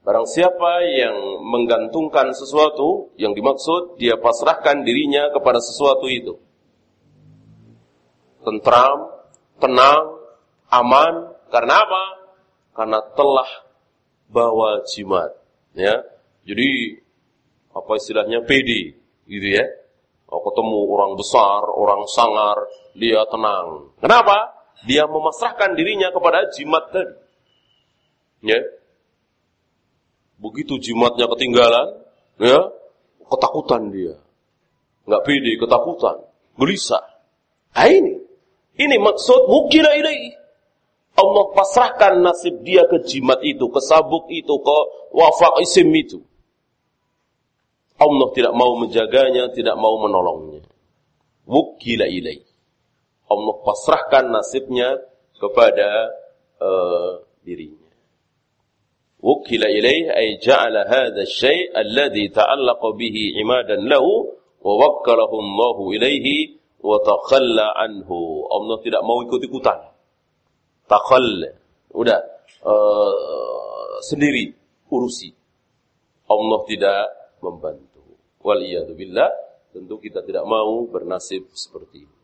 Barang siapa yang menggantungkan sesuatu, yang dimaksud, dia pasrahkan dirinya kepada sesuatu itu. Tentram, tenang, aman. Karena apa? Karena telah bawa jimat. Ya, jadi apa istilahnya PD, gitu ya. Oh, ketemu orang besar, orang sangar, dia tenang. Kenapa? Dia memasrahkan dirinya kepada jimat tadi. Ya. Begitu jimatnya ketinggalan, ya, ketakutan dia. Enggak pede, ketakutan, gelisah. Nah ini, ini maksud mukira ini. Allah pasrahkan nasib dia ke jimat itu, ke sabuk itu, ke wafak isim itu. Allah tidak mau menjaganya, tidak mau menolongnya. Wukila ilai. Allah pasrahkan nasibnya kepada uh, dirinya. Ay ja'ala hadha syai' alladhi ta'allaqa bihi imadan lahu wa wakkalahu Allah ilaihi wa takhalla anhu. Allah tidak mau ikut-ikutan. Takhalla. Udah uh, sendiri urusi. Allah tidak membantu. Wal billah, tentu kita tidak mau bernasib seperti ini.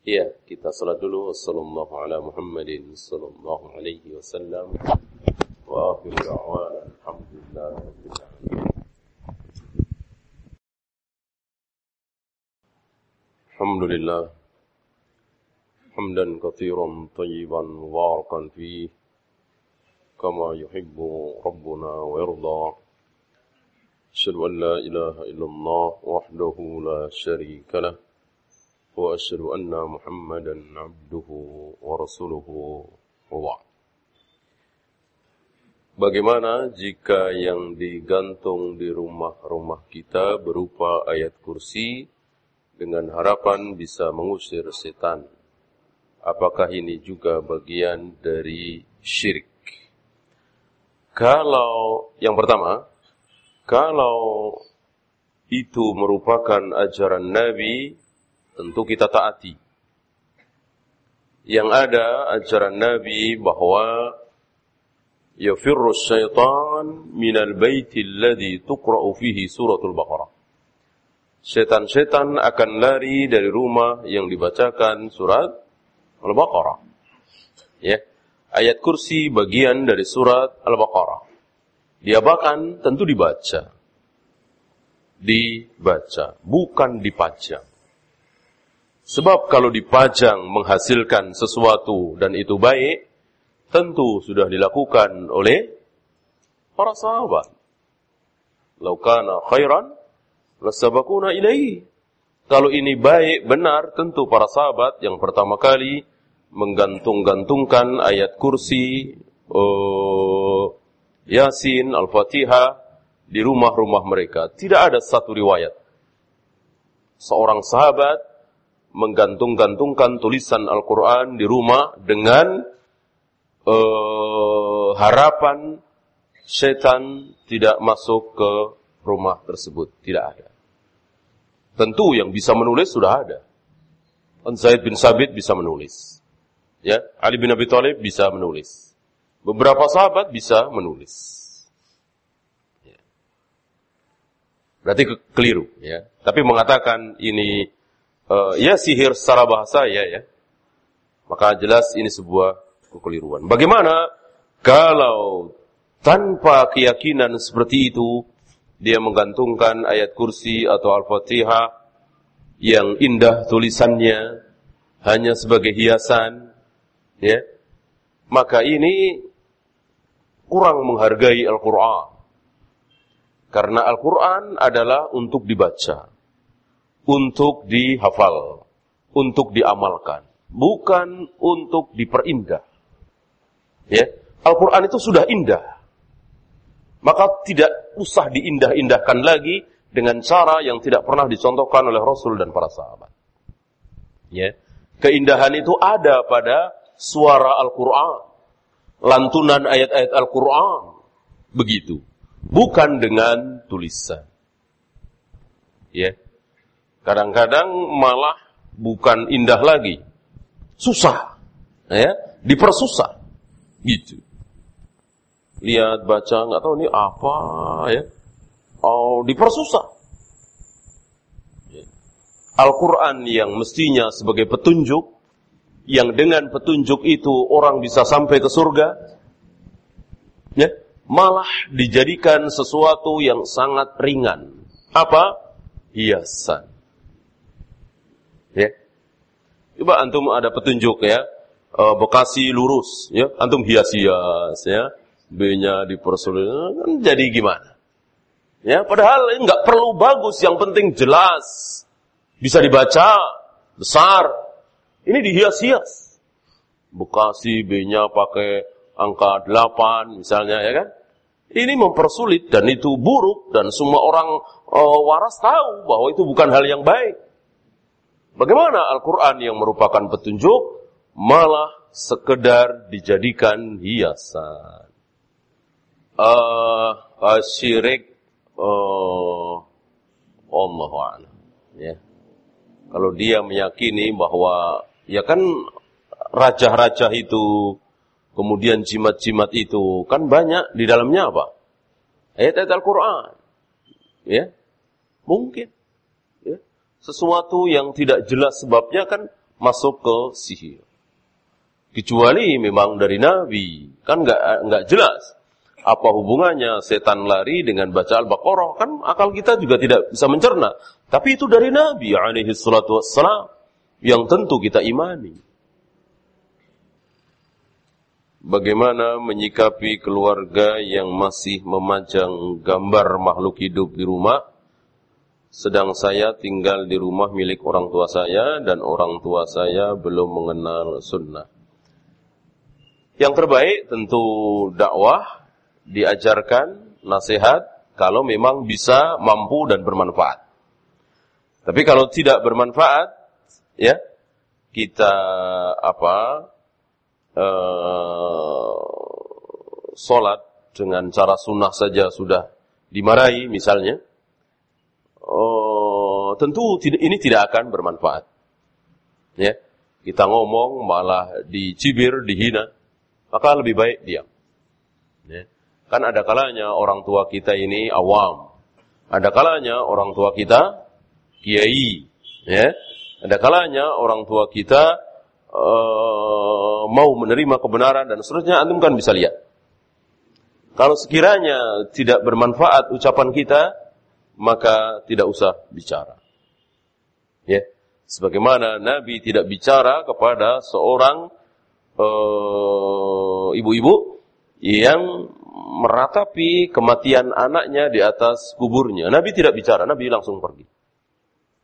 Iya, kita salat dulu. Wassallallahu ala Muhammadin wasallam. Wa akhir da'wana alhamdulillah rabbil alamin. Alhamdulillah. حمدا كثيرا طيبا مباركا فيه كما يحب ربنا ويرضى أشهد أن لا إله إلا الله وحده لا شريك له وأشهد أن محمدا عبده ورسوله وبعد Bagaimana jika yang digantung di rumah-rumah kita berupa ayat kursi dengan harapan bisa mengusir setan? Apakah ini juga bagian dari syirik? Kalau yang pertama, kalau itu merupakan ajaran Nabi, tentu kita taati. Yang ada ajaran Nabi bahwa yafirru syaitan minal baiti alladhi tuqra'u fihi suratul Baqarah. Setan-setan akan lari dari rumah yang dibacakan surat Al-Baqarah. Ya. Ayat kursi bagian dari surat Al-Baqarah. Dia bahkan tentu dibaca. Dibaca, bukan dipajang. Sebab kalau dipajang menghasilkan sesuatu dan itu baik, tentu sudah dilakukan oleh para sahabat. Laukana khairan, lasabakuna ilaihi. Kalau ini baik, benar, tentu para sahabat yang pertama kali menggantung-gantungkan ayat kursi, uh, Yasin, Al-Fatihah di rumah-rumah mereka. Tidak ada satu riwayat. Seorang sahabat menggantung-gantungkan tulisan Al-Quran di rumah dengan uh, harapan setan tidak masuk ke rumah tersebut. Tidak ada. Tentu yang bisa menulis sudah ada. Zaid bin Sabit bisa menulis. Ya, Ali bin Abi Thalib bisa menulis. Beberapa sahabat bisa menulis. Ya. Berarti keliru, ya. Tapi mengatakan ini uh, ya sihir secara bahasa ya ya. Maka jelas ini sebuah kekeliruan. Bagaimana kalau tanpa keyakinan seperti itu dia menggantungkan ayat kursi atau Al-Fatihah yang indah tulisannya hanya sebagai hiasan ya maka ini kurang menghargai Al-Qur'an karena Al-Qur'an adalah untuk dibaca untuk dihafal, untuk diamalkan, bukan untuk diperindah. Ya, Al-Quran itu sudah indah. Maka tidak usah diindah-indahkan lagi dengan cara yang tidak pernah dicontohkan oleh Rasul dan para sahabat. Ya, keindahan itu ada pada suara Al-Quran, lantunan ayat-ayat Al-Quran, begitu. Bukan dengan tulisan. Ya, Kadang-kadang malah bukan indah lagi. Susah. Ya, dipersusah. Gitu. Lihat, baca, nggak tahu ini apa ya. Oh, dipersusah. Al-Quran yang mestinya sebagai petunjuk, yang dengan petunjuk itu orang bisa sampai ke surga, ya, malah dijadikan sesuatu yang sangat ringan. Apa? Hiasan. Ya. Coba antum ada petunjuk ya, e, Bekasi lurus, ya, antum hias-hias, ya, B-nya dipersulit, kan jadi gimana? Ya, padahal nggak perlu bagus, yang penting jelas, bisa dibaca, besar. Ini dihias-hias. Bekasi B-nya pakai angka 8 misalnya ya kan? Ini mempersulit dan itu buruk dan semua orang uh, waras tahu bahwa itu bukan hal yang baik. Bagaimana Al-Quran yang merupakan petunjuk malah sekedar dijadikan hiasan. Uh, uh, syirik uh, Allah ya. Kalau dia meyakini bahwa ya kan raja-raja itu kemudian jimat-jimat itu kan banyak di dalamnya apa? Ayat-ayat Al-Quran. Ya, mungkin sesuatu yang tidak jelas sebabnya kan masuk ke sihir. Kecuali memang dari Nabi, kan nggak nggak jelas apa hubungannya setan lari dengan baca Al-Baqarah kan akal kita juga tidak bisa mencerna. Tapi itu dari Nabi alaihi salatu wassalam yang tentu kita imani. Bagaimana menyikapi keluarga yang masih memajang gambar makhluk hidup di rumah sedang saya tinggal di rumah milik orang tua saya dan orang tua saya belum mengenal sunnah. Yang terbaik tentu dakwah, diajarkan, nasihat, kalau memang bisa, mampu dan bermanfaat. Tapi kalau tidak bermanfaat, ya kita apa uh, sholat dengan cara sunnah saja sudah dimarahi misalnya, oh, tentu ini tidak akan bermanfaat. Ya, kita ngomong malah dicibir, dihina, maka lebih baik diam. Ya. Kan ada kalanya orang tua kita ini awam, ada kalanya orang tua kita kiai, ya. Ada kalanya orang tua kita uh, mau menerima kebenaran dan seterusnya, antum kan bisa lihat. Kalau sekiranya tidak bermanfaat ucapan kita, maka tidak usah bicara. Ya, sebagaimana Nabi tidak bicara kepada seorang eh, ibu-ibu yang meratapi kematian anaknya di atas kuburnya. Nabi tidak bicara, Nabi langsung pergi.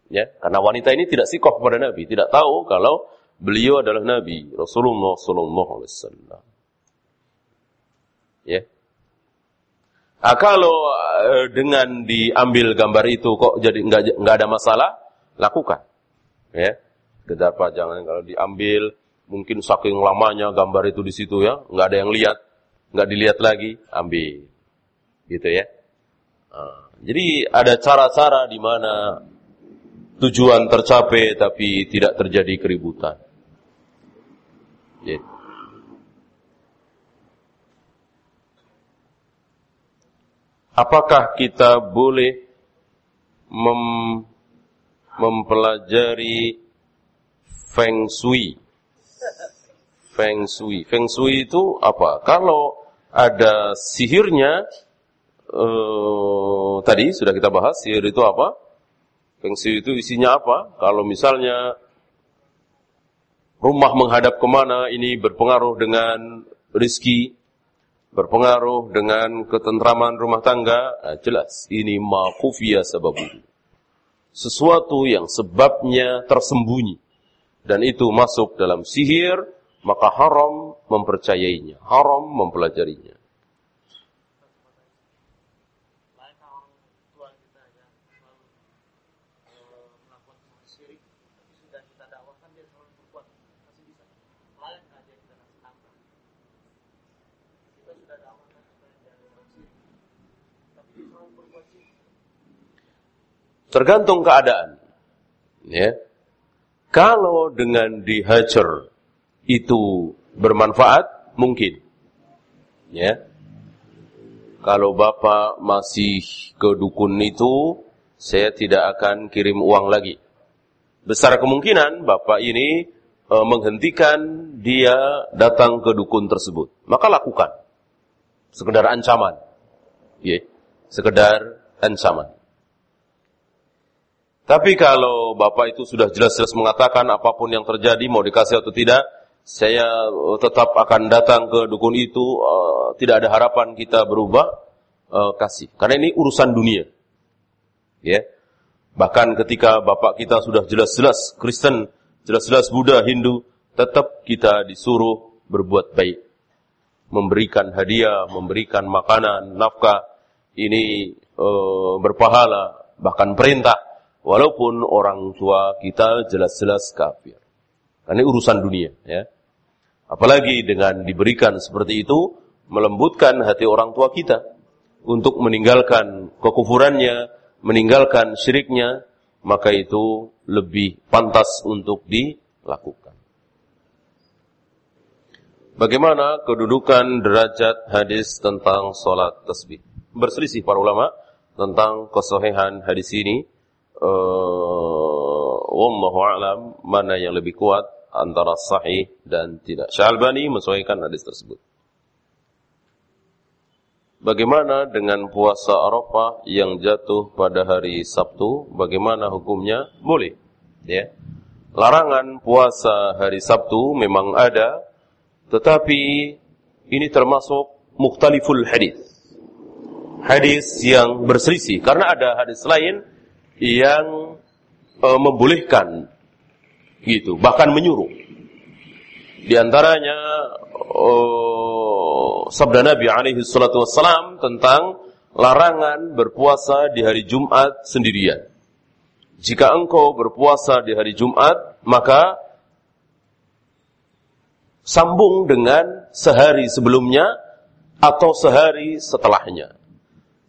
Ya, karena wanita ini tidak sikoh kepada Nabi, tidak tahu kalau beliau adalah Nabi Rasulullah Sallallahu Alaihi Wasallam. Ya, Nah, kalau uh, dengan diambil gambar itu kok jadi nggak nggak ada masalah, lakukan. Ya. Sekedar pajangan kalau diambil, mungkin saking lamanya gambar itu di situ ya, nggak ada yang lihat, nggak dilihat lagi, ambil. Gitu ya. Nah, jadi ada cara-cara di mana tujuan tercapai tapi tidak terjadi keributan. Gitu. Apakah kita boleh mem mempelajari Feng Shui? Feng Shui. Feng Shui itu apa? Kalau ada sihirnya, eh, tadi sudah kita bahas, sihir itu apa? Feng Shui itu isinya apa? Kalau misalnya rumah menghadap ke mana, ini berpengaruh dengan rizki, berpengaruh dengan ketentraman rumah tangga, nah jelas ini ma'kufiyah sebab Sesuatu yang sebabnya tersembunyi dan itu masuk dalam sihir, maka haram mempercayainya, haram mempelajarinya. Tergantung keadaan. Ya. Kalau dengan dihajar itu bermanfaat, mungkin. Ya. Kalau Bapak masih ke dukun itu, saya tidak akan kirim uang lagi. Besar kemungkinan Bapak ini e, menghentikan dia datang ke dukun tersebut. Maka lakukan. Sekedar ancaman. Ya. Sekedar ancaman. Tapi kalau Bapak itu sudah jelas-jelas mengatakan apa pun yang terjadi, mau dikasih atau tidak, saya uh, tetap akan datang ke dukun itu, uh, tidak ada harapan kita berubah, uh, kasih. Karena ini urusan dunia. Ya. Bahkan ketika Bapak kita sudah jelas-jelas Kristen, jelas-jelas Buddha, Hindu, tetap kita disuruh berbuat baik. Memberikan hadiah, memberikan makanan, nafkah, ini berpahala, bahkan perintah Walaupun orang tua kita jelas-jelas kafir. Karena urusan dunia. ya. Apalagi dengan diberikan seperti itu, melembutkan hati orang tua kita. Untuk meninggalkan kekufurannya, meninggalkan syiriknya, maka itu lebih pantas untuk dilakukan. Bagaimana kedudukan derajat hadis tentang solat tasbih? Berselisih para ulama tentang kesohihan hadis ini uh, wallahu alam mana yang lebih kuat antara sahih dan tidak. Syalbani menyesuaikan hadis tersebut. Bagaimana dengan puasa Arafah yang jatuh pada hari Sabtu? Bagaimana hukumnya? Boleh. Ya. Larangan puasa hari Sabtu memang ada, tetapi ini termasuk mukhtaliful hadis. Hadis yang berselisih karena ada hadis lain yang e, membolehkan gitu, bahkan menyuruh. Di antaranya e, sabda Nabi alaihi salatu wassalam tentang larangan berpuasa di hari Jumat sendirian. Jika engkau berpuasa di hari Jumat, maka sambung dengan sehari sebelumnya atau sehari setelahnya.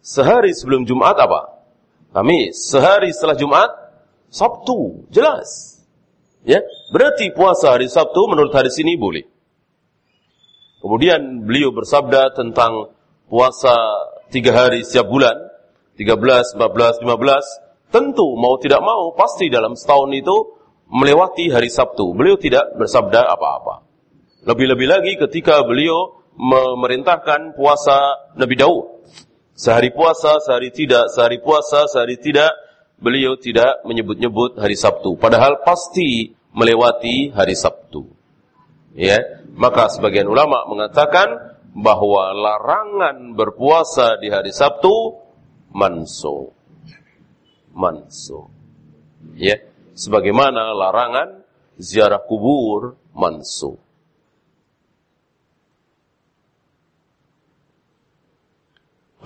Sehari sebelum Jumat apa? Kamis, sehari setelah Jumat, Sabtu, jelas. Ya, berarti puasa hari Sabtu menurut hadis ini boleh. Kemudian beliau bersabda tentang puasa tiga hari setiap bulan, 13, 14, 15. Tentu mau tidak mau pasti dalam setahun itu melewati hari Sabtu. Beliau tidak bersabda apa-apa. Lebih-lebih lagi ketika beliau memerintahkan puasa Nabi Daud. Sehari puasa, sehari tidak, sehari puasa, sehari tidak, beliau tidak menyebut-nyebut hari Sabtu. Padahal pasti melewati hari Sabtu. Ya, maka sebagian ulama mengatakan bahwa larangan berpuasa di hari Sabtu manso. Manso. Ya, sebagaimana larangan ziarah kubur manso.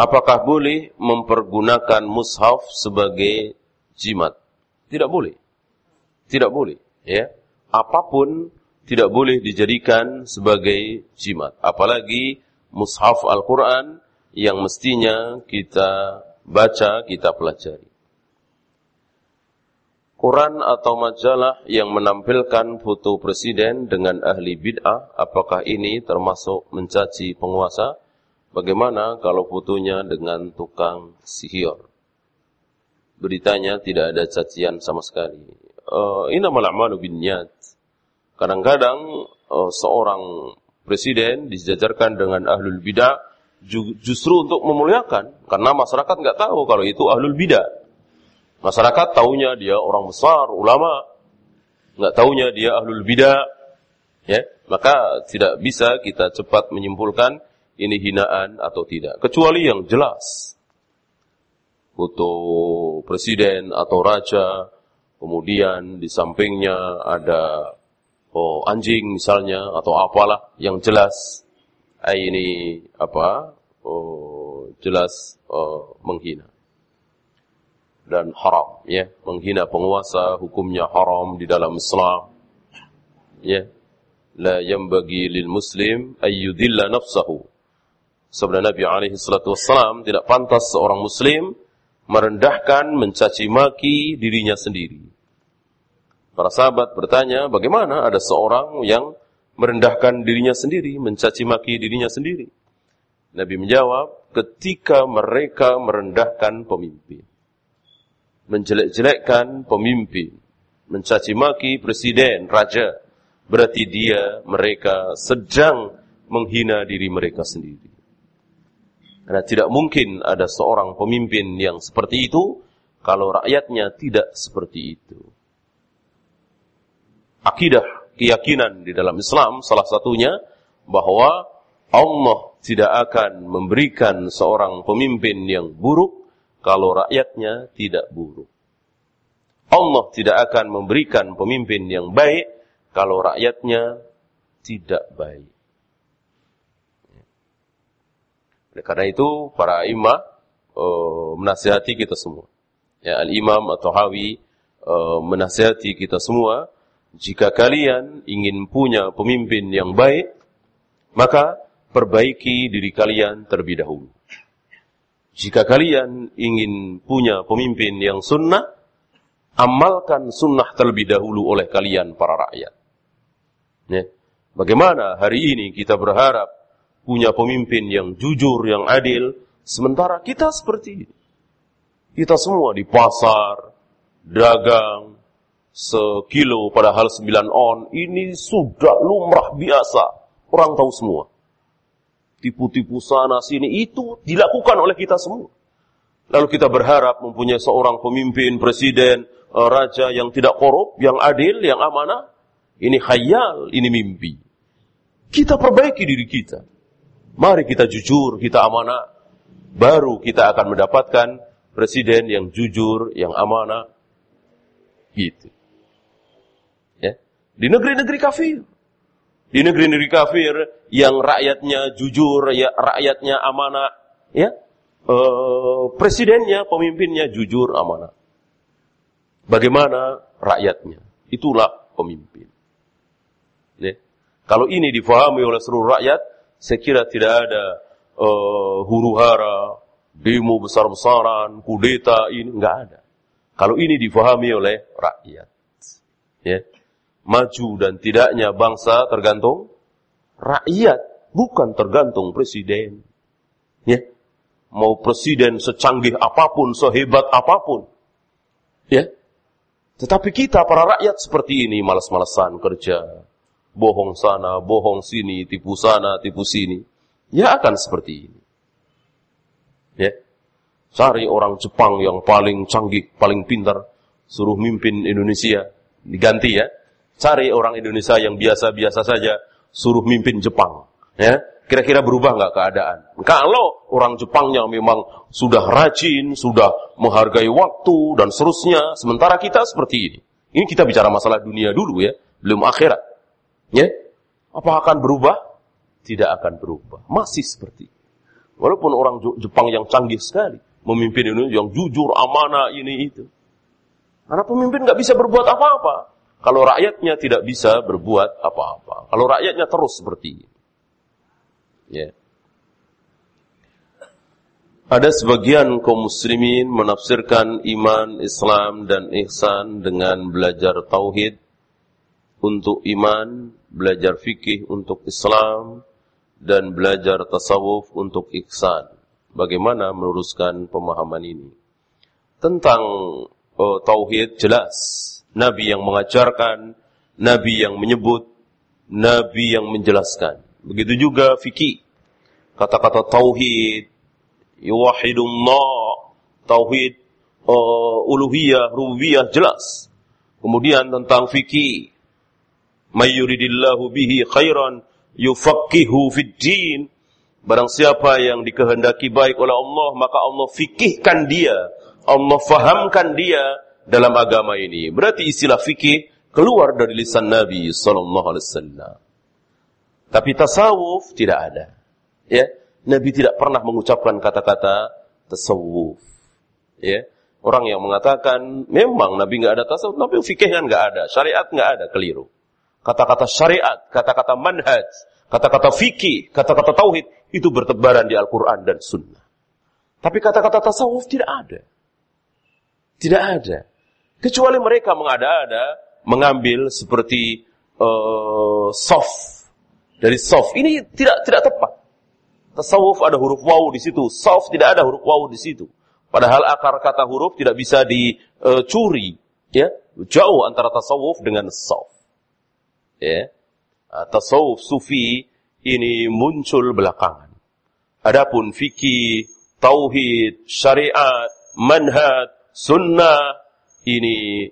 Apakah boleh mempergunakan mushaf sebagai jimat? Tidak boleh. Tidak boleh, ya. apa pun tidak boleh dijadikan sebagai jimat. Apalagi mushaf Al-Quran yang mestinya kita baca, kita pelajari. Quran atau majalah yang menampilkan foto presiden dengan ahli bid'ah, apakah ini termasuk mencaci penguasa? Bagaimana kalau fotonya dengan tukang sihir? Beritanya tidak ada cacian sama sekali. Uh, eh, Innamal a'malu bin Kadang-kadang uh, seorang presiden disejajarkan dengan ahlul bidah justru untuk memuliakan karena masyarakat nggak tahu kalau itu ahlul bidah Masyarakat taunya dia orang besar, ulama. Nggak taunya dia ahlul bidah. Ya, maka tidak bisa kita cepat menyimpulkan ini hinaan atau tidak. Kecuali yang jelas. Foto presiden atau raja, kemudian di sampingnya ada oh, anjing misalnya atau apalah yang jelas. Ini apa? Oh, jelas oh, menghina dan haram ya menghina penguasa hukumnya haram di dalam Islam ya la yanbaghi lil muslim ay yudilla nafsahu sabda Nabi alaihi salatu wassalam tidak pantas seorang muslim merendahkan mencaci maki dirinya sendiri para sahabat bertanya bagaimana ada seorang yang merendahkan dirinya sendiri mencaci maki dirinya sendiri Nabi menjawab ketika mereka merendahkan pemimpin menjelek-jelekkan pemimpin, mencaci maki presiden, raja, berarti dia mereka sedang menghina diri mereka sendiri. Karena tidak mungkin ada seorang pemimpin yang seperti itu kalau rakyatnya tidak seperti itu. Akidah, keyakinan di dalam Islam salah satunya bahwa Allah tidak akan memberikan seorang pemimpin yang buruk kalau rakyatnya tidak buruk. Allah tidak akan memberikan pemimpin yang baik kalau rakyatnya tidak baik. Oleh karena itu para imam uh, menasihati kita semua. Ya, al-imam atau hawi uh, menasihati kita semua, jika kalian ingin punya pemimpin yang baik, maka perbaiki diri kalian terlebih dahulu. Jika kalian ingin punya pemimpin yang sunnah, amalkan sunnah terlebih dahulu oleh kalian para rakyat. Ya. Bagaimana hari ini kita berharap punya pemimpin yang jujur, yang adil, sementara kita seperti ini. Kita semua di pasar, dagang, sekilo padahal sembilan on, ini sudah lumrah biasa. Orang tahu semua tipu-tipu sana sini itu dilakukan oleh kita semua. Lalu kita berharap mempunyai seorang pemimpin, presiden, eh, raja yang tidak korup, yang adil, yang amanah. Ini khayal, ini mimpi. Kita perbaiki diri kita. Mari kita jujur, kita amanah. Baru kita akan mendapatkan presiden yang jujur, yang amanah. Gitu. Ya. Di negeri-negeri kafir. Di negeri-negeri kafir yang rakyatnya jujur, ya rakyatnya amanah, ya e, presidennya, pemimpinnya jujur, amanah. Bagaimana rakyatnya? Itulah pemimpin. Ya. Kalau ini difahami oleh seluruh rakyat, saya kira tidak ada e, huru hara, demo besar-besaran, kudeta ini nggak ada. Kalau ini difahami oleh rakyat, ya maju dan tidaknya bangsa tergantung rakyat, bukan tergantung presiden. Ya. Mau presiden secanggih apa pun, sehebat apa pun. Ya. Tetapi kita para rakyat seperti ini malas-malasan kerja. Bohong sana, bohong sini, tipu sana, tipu sini. Ya akan seperti ini. Ya. Cari orang Jepang yang paling canggih, paling pintar. Suruh mimpin Indonesia. Diganti ya Cari orang Indonesia yang biasa-biasa saja, suruh mimpin Jepang. Ya, kira-kira berubah nggak keadaan? Kalau orang Jepangnya memang sudah rajin, sudah menghargai waktu dan seterusnya, sementara kita seperti ini. Ini kita bicara masalah dunia dulu ya, belum akhirat. Ya, apa akan berubah? Tidak akan berubah. Masih seperti ini. Walaupun orang Jepang yang canggih sekali, memimpin ini yang jujur, amanah, ini itu. Karena pemimpin nggak bisa berbuat apa-apa. kalau rakyatnya tidak bisa berbuat apa-apa. Kalau rakyatnya terus seperti ini. Ya. Ada sebagian kaum muslimin menafsirkan iman, Islam, dan ihsan dengan belajar tauhid untuk iman, belajar fikih untuk Islam, dan belajar tasawuf untuk ihsan. Bagaimana meluruskan pemahaman ini? Tentang uh, tauhid jelas. Nabi yang mengajarkan, Nabi yang menyebut, Nabi yang menjelaskan. Begitu juga fikih. Kata-kata tauhid, yuwahidullah, tauhid uh, uluhiyah, rububiyah jelas. Kemudian tentang fikih, mayyuridillahu bihi khairan yufaqihu fid din. Barang siapa yang dikehendaki baik oleh Allah, maka Allah fikihkan dia, Allah fahamkan dia dalam agama ini. Berarti istilah fikih keluar dari lisan Nabi sallallahu alaihi wasallam. Tapi tasawuf tidak ada. Ya, Nabi tidak pernah mengucapkan kata-kata tasawuf. Ya. Orang yang mengatakan memang Nabi nggak ada tasawuf, tapi fikihnya nggak ada, syariat nggak ada, keliru. Kata-kata syariat, kata-kata manhaj, kata-kata fikih, kata-kata tauhid itu bertebaran di Al-Quran dan Sunnah. Tapi kata-kata tasawuf tidak ada. Tidak ada. Kecuali mereka mengada-ada, mengambil seperti uh, soft dari soft. Ini tidak tidak tepat. Tasawuf ada huruf wawu di situ, soft tidak ada huruf wawu di situ. Padahal akar kata huruf tidak bisa dicuri, ya. Jauh antara tasawuf dengan soft. Ya. Nah, tasawuf sufi ini muncul belakangan. Adapun fikih, tauhid, syariat, manhaj, sunnah ini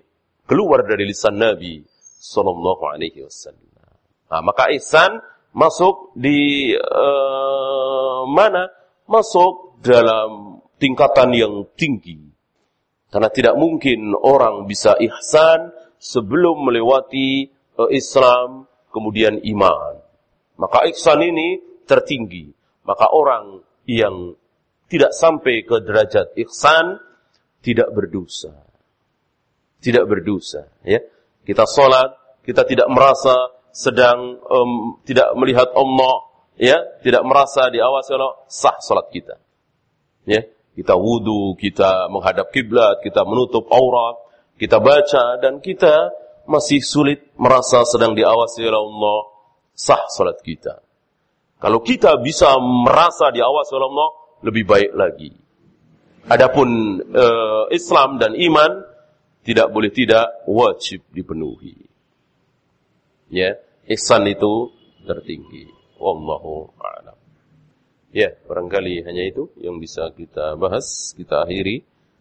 keluar dari lisan Nabi sallallahu alaihi wasallam. Nah, maka ihsan masuk di uh, mana? Masuk dalam tingkatan yang tinggi. Karena tidak mungkin orang bisa ihsan sebelum melewati Islam kemudian iman. Maka ihsan ini tertinggi. Maka orang yang tidak sampai ke derajat ihsan tidak berdosa. Tidak berdosa, ya. Kita sholat, kita tidak merasa sedang um, tidak melihat Allah, ya, tidak merasa diawasi Allah, sah salat kita. Ya, kita wudu, kita menghadap kiblat, kita menutup aurat, kita baca dan kita masih sulit merasa sedang diawasi oleh Allah, sah salat kita. Kalau kita bisa merasa diawasi oleh Allah, lebih baik lagi. Adapun uh, Islam dan iman tidak boleh tidak wajib dipenuhi. Ya, ihsan itu tertinggi. Wallahu a'lam. Ya, barangkali hanya itu yang bisa kita bahas, kita akhiri.